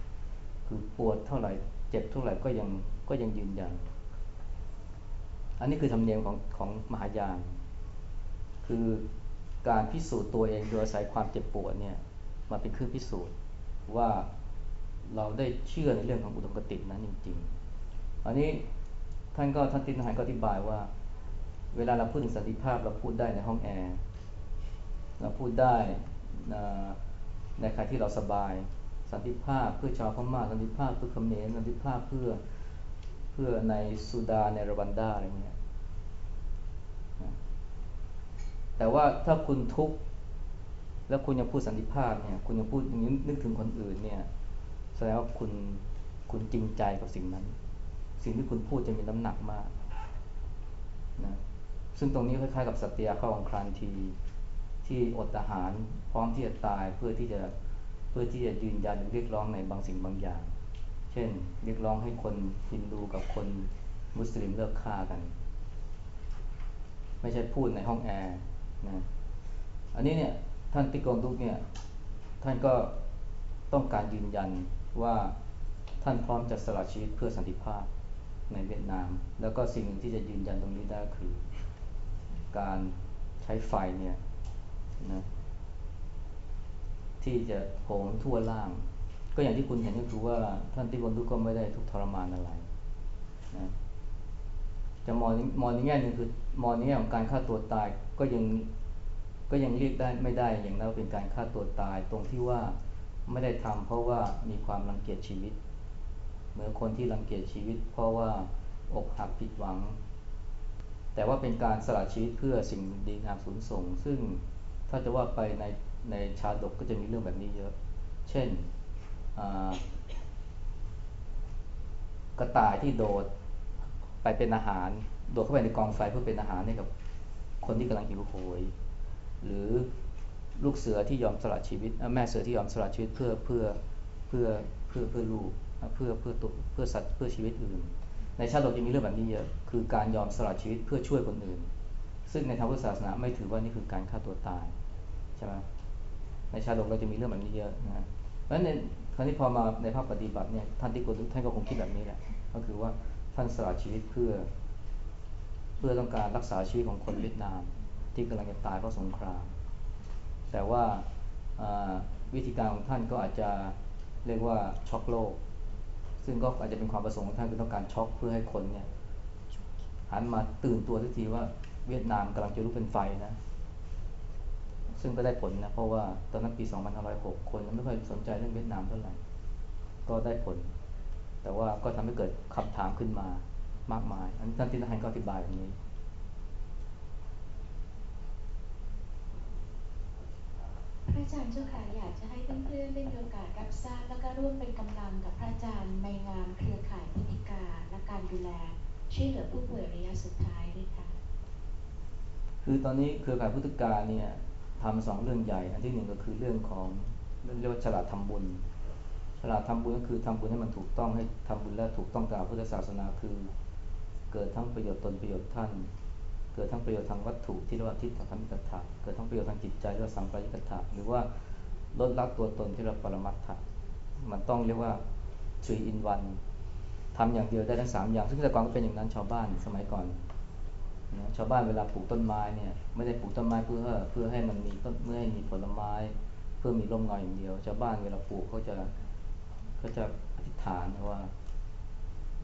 Speaker 2: คือปวดเท่าไหร่เจ็บเท่าไหร่ก็ยังก็ยังยืนยัน อันนี้คือธรรมเนียมของของมหายาน คือการพิสูจน์ตัวเองโดยอาศัยความเจ็บปวดเนี่ยมาเป็นเครื่องพิสูจน์ว่าเราได้เชื่อในเรื่องของอุดมคตินั้นจริง ๆ อันนี้ท่านก็ท่านตินหายก็อธิบายว่า เวลาเราพูดถึงสันติภาพเราพูดได้ในห้องแอร์เราพูดได้ในใครที่เราสบาย สันติภาพเพื่อชาวพม่าสันติภาพเพื่อเขมรสันติภาพเพื่อเพื่อในสุดาในรวันดาอะไรเงี้ยแต่ว่าถ้าคุณทุกข์แล้วคุณยังพูดสันติภาพเนี่ย คุณยังพูดอย่างนี้นึกถึงคนอื่นเนี่ยแสดงว่าคุณคุณจริงใจกับสิ่งนั้น สิ่งที่คุณพูดจะมีน้ำหนักมากนะซึ่งตรงนี้คล้ายๆกับสัตยาเข้าของครานที ที่อดอาหารพร้อมที่จะตายเพื่อที่จะเพื่อที่จะยืนยันเรียกร้องในบางสิ่งบางอย่าง เช่น เรียกร้องให้คนฮินดูกับคนมุสลิมเลิกฆ่ากัน ไม่ใช่พูดในห้องแอร์นะอันนี้เนี่ยท่านติกงทุกเนี่ยท่านก็ต้องการยืนยันว่าท่านพร้อมจะสละชีวิตเพื่อสันติภาพ ในเวียดนาม แล้วก็สิ่งหนึ่งที่จะยืนยันตรงนี้ได้คือ การใช้ไฟเนี่ยนะที่จะโหมทั่วล่าง ก็อย่างที่คุณเห็นก็คือว่าท่านที่บนทุกก็ไม่ได้ทุกทรมานอะไรนะจะมองมองในแง่หนึ่งคือมองในแง่ของการฆ่าตัวตายก็ยังก็ยังเรียกได้ไม่ได้อย่างนั้นเป็นการฆ่าตัวตาย ตรงที่ว่าไม่ได้ทำเพราะว่ามีความรังเกียจชีวิต เหมือนคนที่รังเกียจชีวิต เพราะว่าอกหักผิดหวัง แต่ว่าเป็นการสละชีวิตเพื่อสิ่งดีงามสูงส่ง ซึ่งถ้าจะว่าไปในในชาดกก็จะมีเรื่องแบบนี้เยอะ เช่นกระต่ายที่โดดไปเป็นอาหาร โดดเข้าไปในกองไฟเพื่อเป็นอาหารให้กับคนที่กำลังหิวโหย หรือลูกเสือที่ยอมสละชีวิตแม่เสือที่ยอมสละชีวิตเพื่อเพื่อเพื่อเพื่อเพื่อลูก เพื่อเพื่อตัวเพื่อสัตว์เพื่อชีวิตอื่น ในชาติโลกยังมีเรื่องแบบนี้เยอะคือการยอมสละชีวิตเพื่อช่วยคนอื่น ซึ่งในทางพุทธศาสนาไม่ถือว่านี่คือการฆ่าตัวตายใช่ไหมในชาติโลกเราจะมีเรื่องแบบนี้เยอะนะเพราะฉะนั้นครั้นี้พอมาในภาคปฏิบัติเนี่ยท่านที่กท่านก็คงคิดแบบนี้แหละก็คือว่าท่านสละชีวิตเพื่อ เพื่อต้องการรักษาชีวิตของคนเวียดนาม ที่กำลังจะตายเพราะสงคราม แต่ว่าวิธีการของท่านก็อาจจะเรียกว่าช็อกโลก ซึ่งก็อาจจะเป็นความประสงค์ของท่านคือต้องการช็อกเพื่อให้คนเนี่ยหันมาตื่นตัวทันทีว่าเวียดนามกำลังจะลุกเป็นไฟนะ ซึ่งก็ได้ผลนะ เพราะว่าตอนนั้นปี 2506 คนไม่ค่อยสนใจเรื่องเวียดนามเท่าไหร่ ก็ได้ผล แต่ว่าก็ทำให้เกิดคำถามขึ้นมามากมาย อันนี้ท่านที่นันก็อธิบายอย่างนี้
Speaker 4: พระอาจารย์เจ้าค่ะอยากจะให้เพื่อนๆได้มีโอกาสรับทราบแล้วก็ร่วมเป็นกำลังกับพระอาจารย์ในงานเครือข่ายพุทธิกาและการดูแลช่วยเหลือผู้ป่วยระยะสุดท้ายด้วยค่ะ
Speaker 2: คือตอนนี้เครือข่ายพุทธกาเนี่ยทำสองเรื่องใหญ่ อันที่หนึ่งก็คือเรื่องของเรียกว่าฉลาดทำบุญ ฉลาดทำบุญก็คือทำบุญให้มันถูกต้องให้ทำบุญและถูกต้องตามพุทธศาสนาคือ เกิดทั้งประโยชน์ตนประโยชน์ท่าน เกิดทั้งประโยชน์ทางวัตถุที่เรียกว่าทิฏฐธรรมิกถะเกิดทั้งประโยชน์ทางจิตใจเรียกว่าสัมปรายิกถะหรือว่าลดละตัวตนที่เรียกปรมัตถะมันต้องเรียกว่า three in one ทำอย่างเดียวได้ทั้งสามอย่าง ซึ่งแต่ก่อนก็เป็นอย่างนั้นชาวบ้านสมัยก่อนนะชาวบ้านเวลาปลูกต้นไม้เนี่ยไม่ได้ปลูกต้นไม้เพื่อเพื่อให้มันมีต้นเมื่อให้มีผลไม้ เพื่อมีร่มเงาอย่างเดียว ชาวบ้านเวลาปลูกเขาจะเขาจะอธิษฐานว่า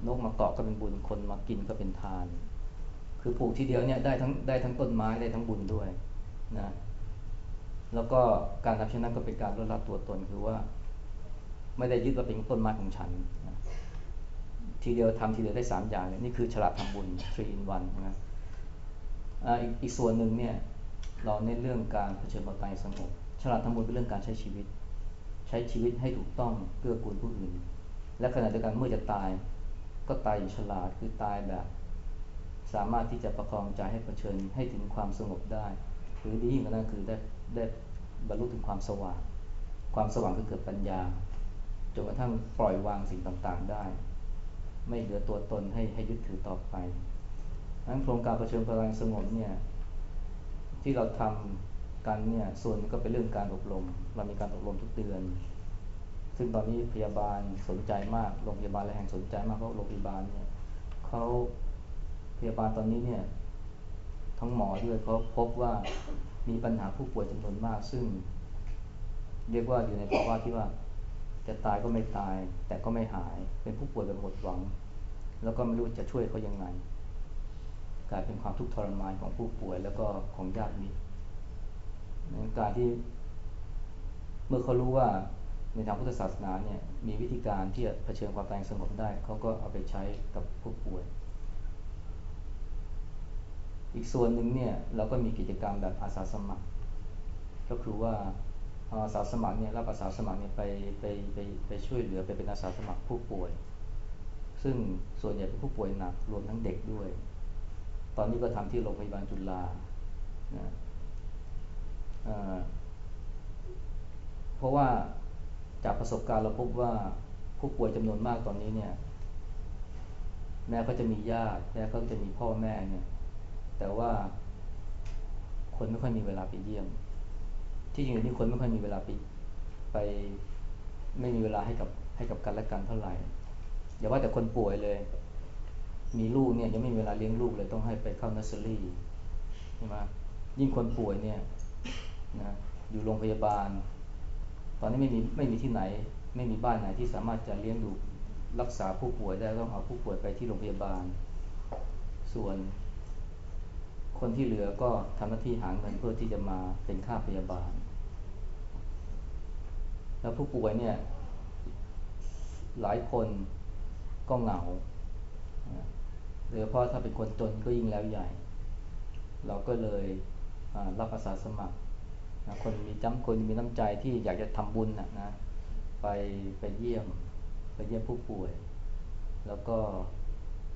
Speaker 2: นกมาเกาะก็เป็นบุญคนมากินก็เป็นทาน คือปลูกทีเดียวเนี่ยได้ทั้งได้ทั้งต้นไม้ได้ทั้งบุญด้วยนะแล้วก็การทำเช่นนั้นก็เป็นการลดละตัวตนคือว่า ไม่ได้ยึดว่าเป็นต้นไม้ของฉันนะทีเดียวทำทีเดียวได้สามอย่างเนี่ยนี่คือฉลาดทำบุญ three in one นะอีกอีกส่วนหนึ่งเนี่ยเราเน้นเรื่องการเผชิญความตายสงบฉลาดทำบุญเป็นเรื่องการใช้ชีวิต ใช้ชีวิตให้ถูกต้องเพื่อกูลผู้อื่น และขณะเดียวกันเมื่อจะตาย ก็ตายอย่างฉลาดคือตายแบบ สามารถที่จะประคองใจให้เผชิญให้ถึงความสงบได้ หรือดียิ่งกว่านั้นคือได้ได้บรรลุถึงความสว่าง ความสว่างคือเกิดปัญญาจนกระทั่งปล่อยวางสิ่งต่างๆได้ ไม่เหลือตัวตนให้ให้ยึดถือต่อไปนั้นโครงการประชิญพลังสงบเนี่ยที่เราทำกันเนี่ยส่วนก็เป็นเรื่องการอบรม เรามีการอบรมทุกเดือน ซึ่งตอนนี้พยาบาลสนใจมากโรงพยาบาลและแห่งสนใจมากเพราะโรงพยาบาลเนี่ยเขา พยาบาลตอนนี้เนี่ย ทั้งหมอด้วยเขาพบว่ามีปัญหาผู้ป่วยจำนวนมาก ซึ่ง เรียกว่าอยู่ในภาวะที่ว่า จะตายก็ไม่ตาย แต่ก็ไม่หาย เป็นผู้ป่วยแบบหมดหวัง แล้วก็ไม่รู้จะช่วยเขายังไง กลายเป็นความทุกข์ทรมานของผู้ป่วยแล้วก็ของญาติมิตรการที่ เมื่อเขารู้ว่าในทางพุทธศาสนาเนี่ยมีวิธีการที่จะเผชิญความตายสงบได้ เขาก็เอาไปใช้กับผู้ป่วย อีกส่วนหนึ่งเนี่ยเราก็มีกิจกรรมแบบอาสาสมัคร ก็คือว่าอาสาสมัครเนี่ยรับอาสาสมัครเนี่ยไปไปไปไปช่วยเหลือไปเป็นอาสาสมัครผู้ป่วย ซึ่งส่วนใหญ่เป็นผู้ป่วยหนักรวมทั้งเด็กด้วย ตอนนี้ก็ทำที่โรงพยาบาลจุฬานะเพราะว่าจากประสบการณ์เราพบว่าผู้ป่วยจำนวนมากตอนนี้เนี่ยแม้เขาจะมีญาติแม้เขาจะมีพ่อแม่เนี่ย แต่ว่าคนไม่ค่อยมีเวลาไปเยี่ยม ที่จริงนี่คนไม่ค่อยมีเวลาไปไปไม่มีเวลาให้กับให้กับกันและกันเท่าไหร่อย่าว่าแต่คนป่วยเลย มีลูกเนี่ยยังไม่มีเวลาเลี้ยงลูกเลยต้องให้ไปเข้าเนสเซอรี่ใช่ไหมยิ่งคนป่วยเนี่ยนะอยู่โรงพยาบาล ตอนนี้ไม่มีไม่มีที่ไหน ไม่มีบ้านไหนที่สามารถจะเลี้ยงดูรักษาผู้ป่วยได้ต้องเอาผู้ป่วยไปที่โรงพยาบาล ส่วน คนที่เหลือก็ทำหน้าที่หาเงินเพื่อที่จะมาเป็นค่าพยาบาล แล้วผู้ป่วยเนี่ย หลายคนก็เหงาโดยเฉพาะถ้าเป็นคนจนก็ยิ่งแล้วใหญ่ เราก็เลยรับอาสาสมัครนะคนมีจำคนมีน้ำใจที่อยากจะทำบุญนะนะไปไปเยี่ยมไปเยี่ยมผู้ป่วย แล้วก็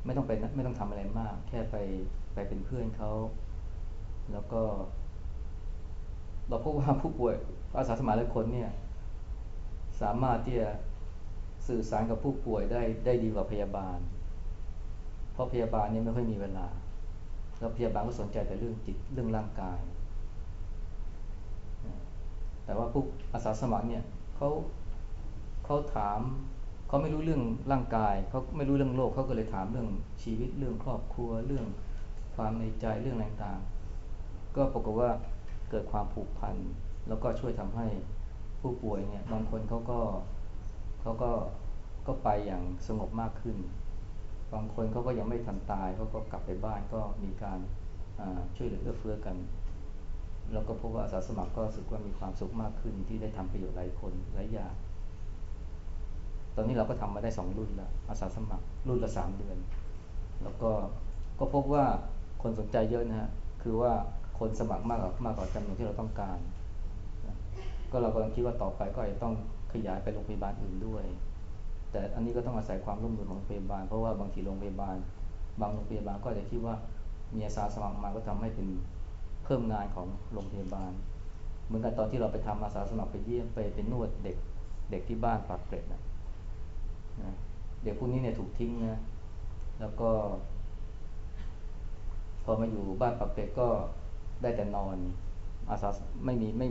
Speaker 2: ไม่ต้องไปไม่ต้องทำอะไรมาก แค่ไป ไปเป็นเพื่อนเขาแล้วก็ เราพบว่าผู้ป่วยอาสาสมัครหลายคนเนี่ย สามารถที่จะสื่อสารกับผู้ป่วยได้ได้ดีกว่าพยาบาล เพราะพยาบาลเนี่ยไม่ค่อยมีเวลา แล้วพยาบาลก็สนใจแต่เรื่องจิตเรื่องร่างกาย แต่ว่าผู้อาสาสมัครเนี่ยเขาเขาถามเขาไม่รู้เรื่องร่างกายเขาไม่รู้เรื่องโลกเขาก็เลยถามเรื่องชีวิตเรื่องครอบครัวเรื่อง ความในใจเรื่องต่างๆ ก็ปรากฏว่าเกิดความผูกพัน แล้วก็ช่วยทำให้ผู้ป่วยเนี่ยบางคนเขาก็เขาก็ก็ไปอย่างสงบมากขึ้น บางคนเขาก็ยังไม่ทันตายเขาก็กลับไปบ้านก็มีการช่วยเหลือเอื้อเฟื้อกัน แล้วก็พบว่าอาสาสมัครก็รู้สึกว่ามีความสุขมากขึ้นที่ได้ทำประโยชน์หลายคนหลายอย่าง ตอนนี้เราก็ทำมาได้สองรุ่นแล้วอาสาสมัครรุ่นละสามเดือน แล้วก็ก็พบว่า คนสนใจเยอะนะฮะคือว่าคนสมัครมากกว่ามากกว่าจำนวนที่เราต้องการ ก็เรากำลังคิดว่าต่อไปก็อาจจะต้องขยายไปโรงพยาบาลอื่นด้วย แต่อันนี้ก็ต้องอาศัยความร่วมมือของโรงพยาบาล เพราะว่าบางทีโรงพยาบาล บางโรงพยาบาลก็จะคิดว่ามีอาสาสมัครมาก็ทำให้เป็นเพิ่มงานของโรงพยาบาล เหมือนกันตอนที่เราไปทำอาสาสมัครไปเยี่ยมไปเป็นนวดเด็กเด็กที่บ้านปากเกร็ดนะเด็กพวกนี้เนี่ยถูกทิ้งนะแล้วก็ พอมาอยู่บ้านปากเกร็ดก็ได้แต่นอนอาสาไม่มีไม่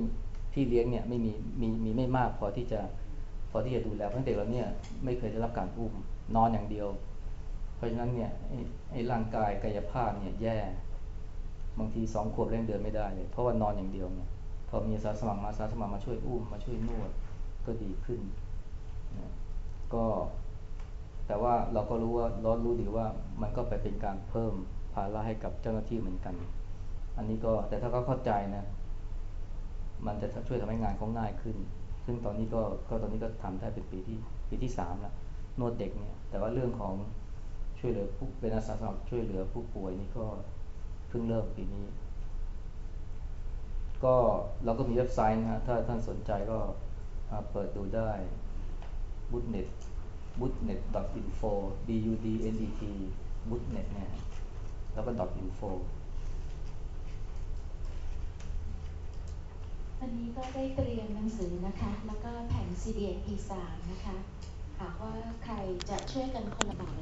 Speaker 2: พี่เลี้ยงเนี่ยไม่มีมีมีไม่มากพอที่จะพอที่จะดูแลเพราะเด็กเราเนี่ยไม่เคยได้รับการอุ้มนอนอย่างเดียว เพราะฉะนั้นเนี่ยไอ้ร่างกายกายภาพเนี่ยแย่บางทีสองขวบเร่งเดินไม่ได้เลยเพราะว่านอนอย่างเดียวเนี่ยพอมีอาสาสมัครมาอาสาสมัครมาช่วยอุ้มมาช่วยนวดก็ดีขึ้นนะก็แต่ว่าเราก็รู้ว่าเรารู้ดีว่ามันก็ไปเป็นการเพิ่ม ภาระให้กับเจ้าหน้าที่เหมือนกัน อันนี้ก็แต่ถ้าเขาเข้าใจนะ มันจะช่วยทำให้งานเขาง่ายขึ้น ซึ่งตอนนี้ก็ก็ตอนนี้ก็ทำได้เป็นปีที่ปีที่สามแล้วนวดเด็กเนี่ย แต่ว่าเรื่องของช่วยเหลือผู้เป็นอาสาสมัครช่วยเหลือผู้ป่วยนี่ก็เพิ่งเริ่มปีนี้ ก็เราก็มีเว็บไซต์นะฮะ ถ้าท่านสนใจก็เปิดดูได้ bootnet bootnet.info b u d n e t bootnet เนี่ย แล้วก็ .info
Speaker 4: วันนี้ก็ได้เตรียมหนังสือนะคะ แล้วก็แผ่น CD P3 นะคะ หากว่าใครจะช่วยกันคนละบาท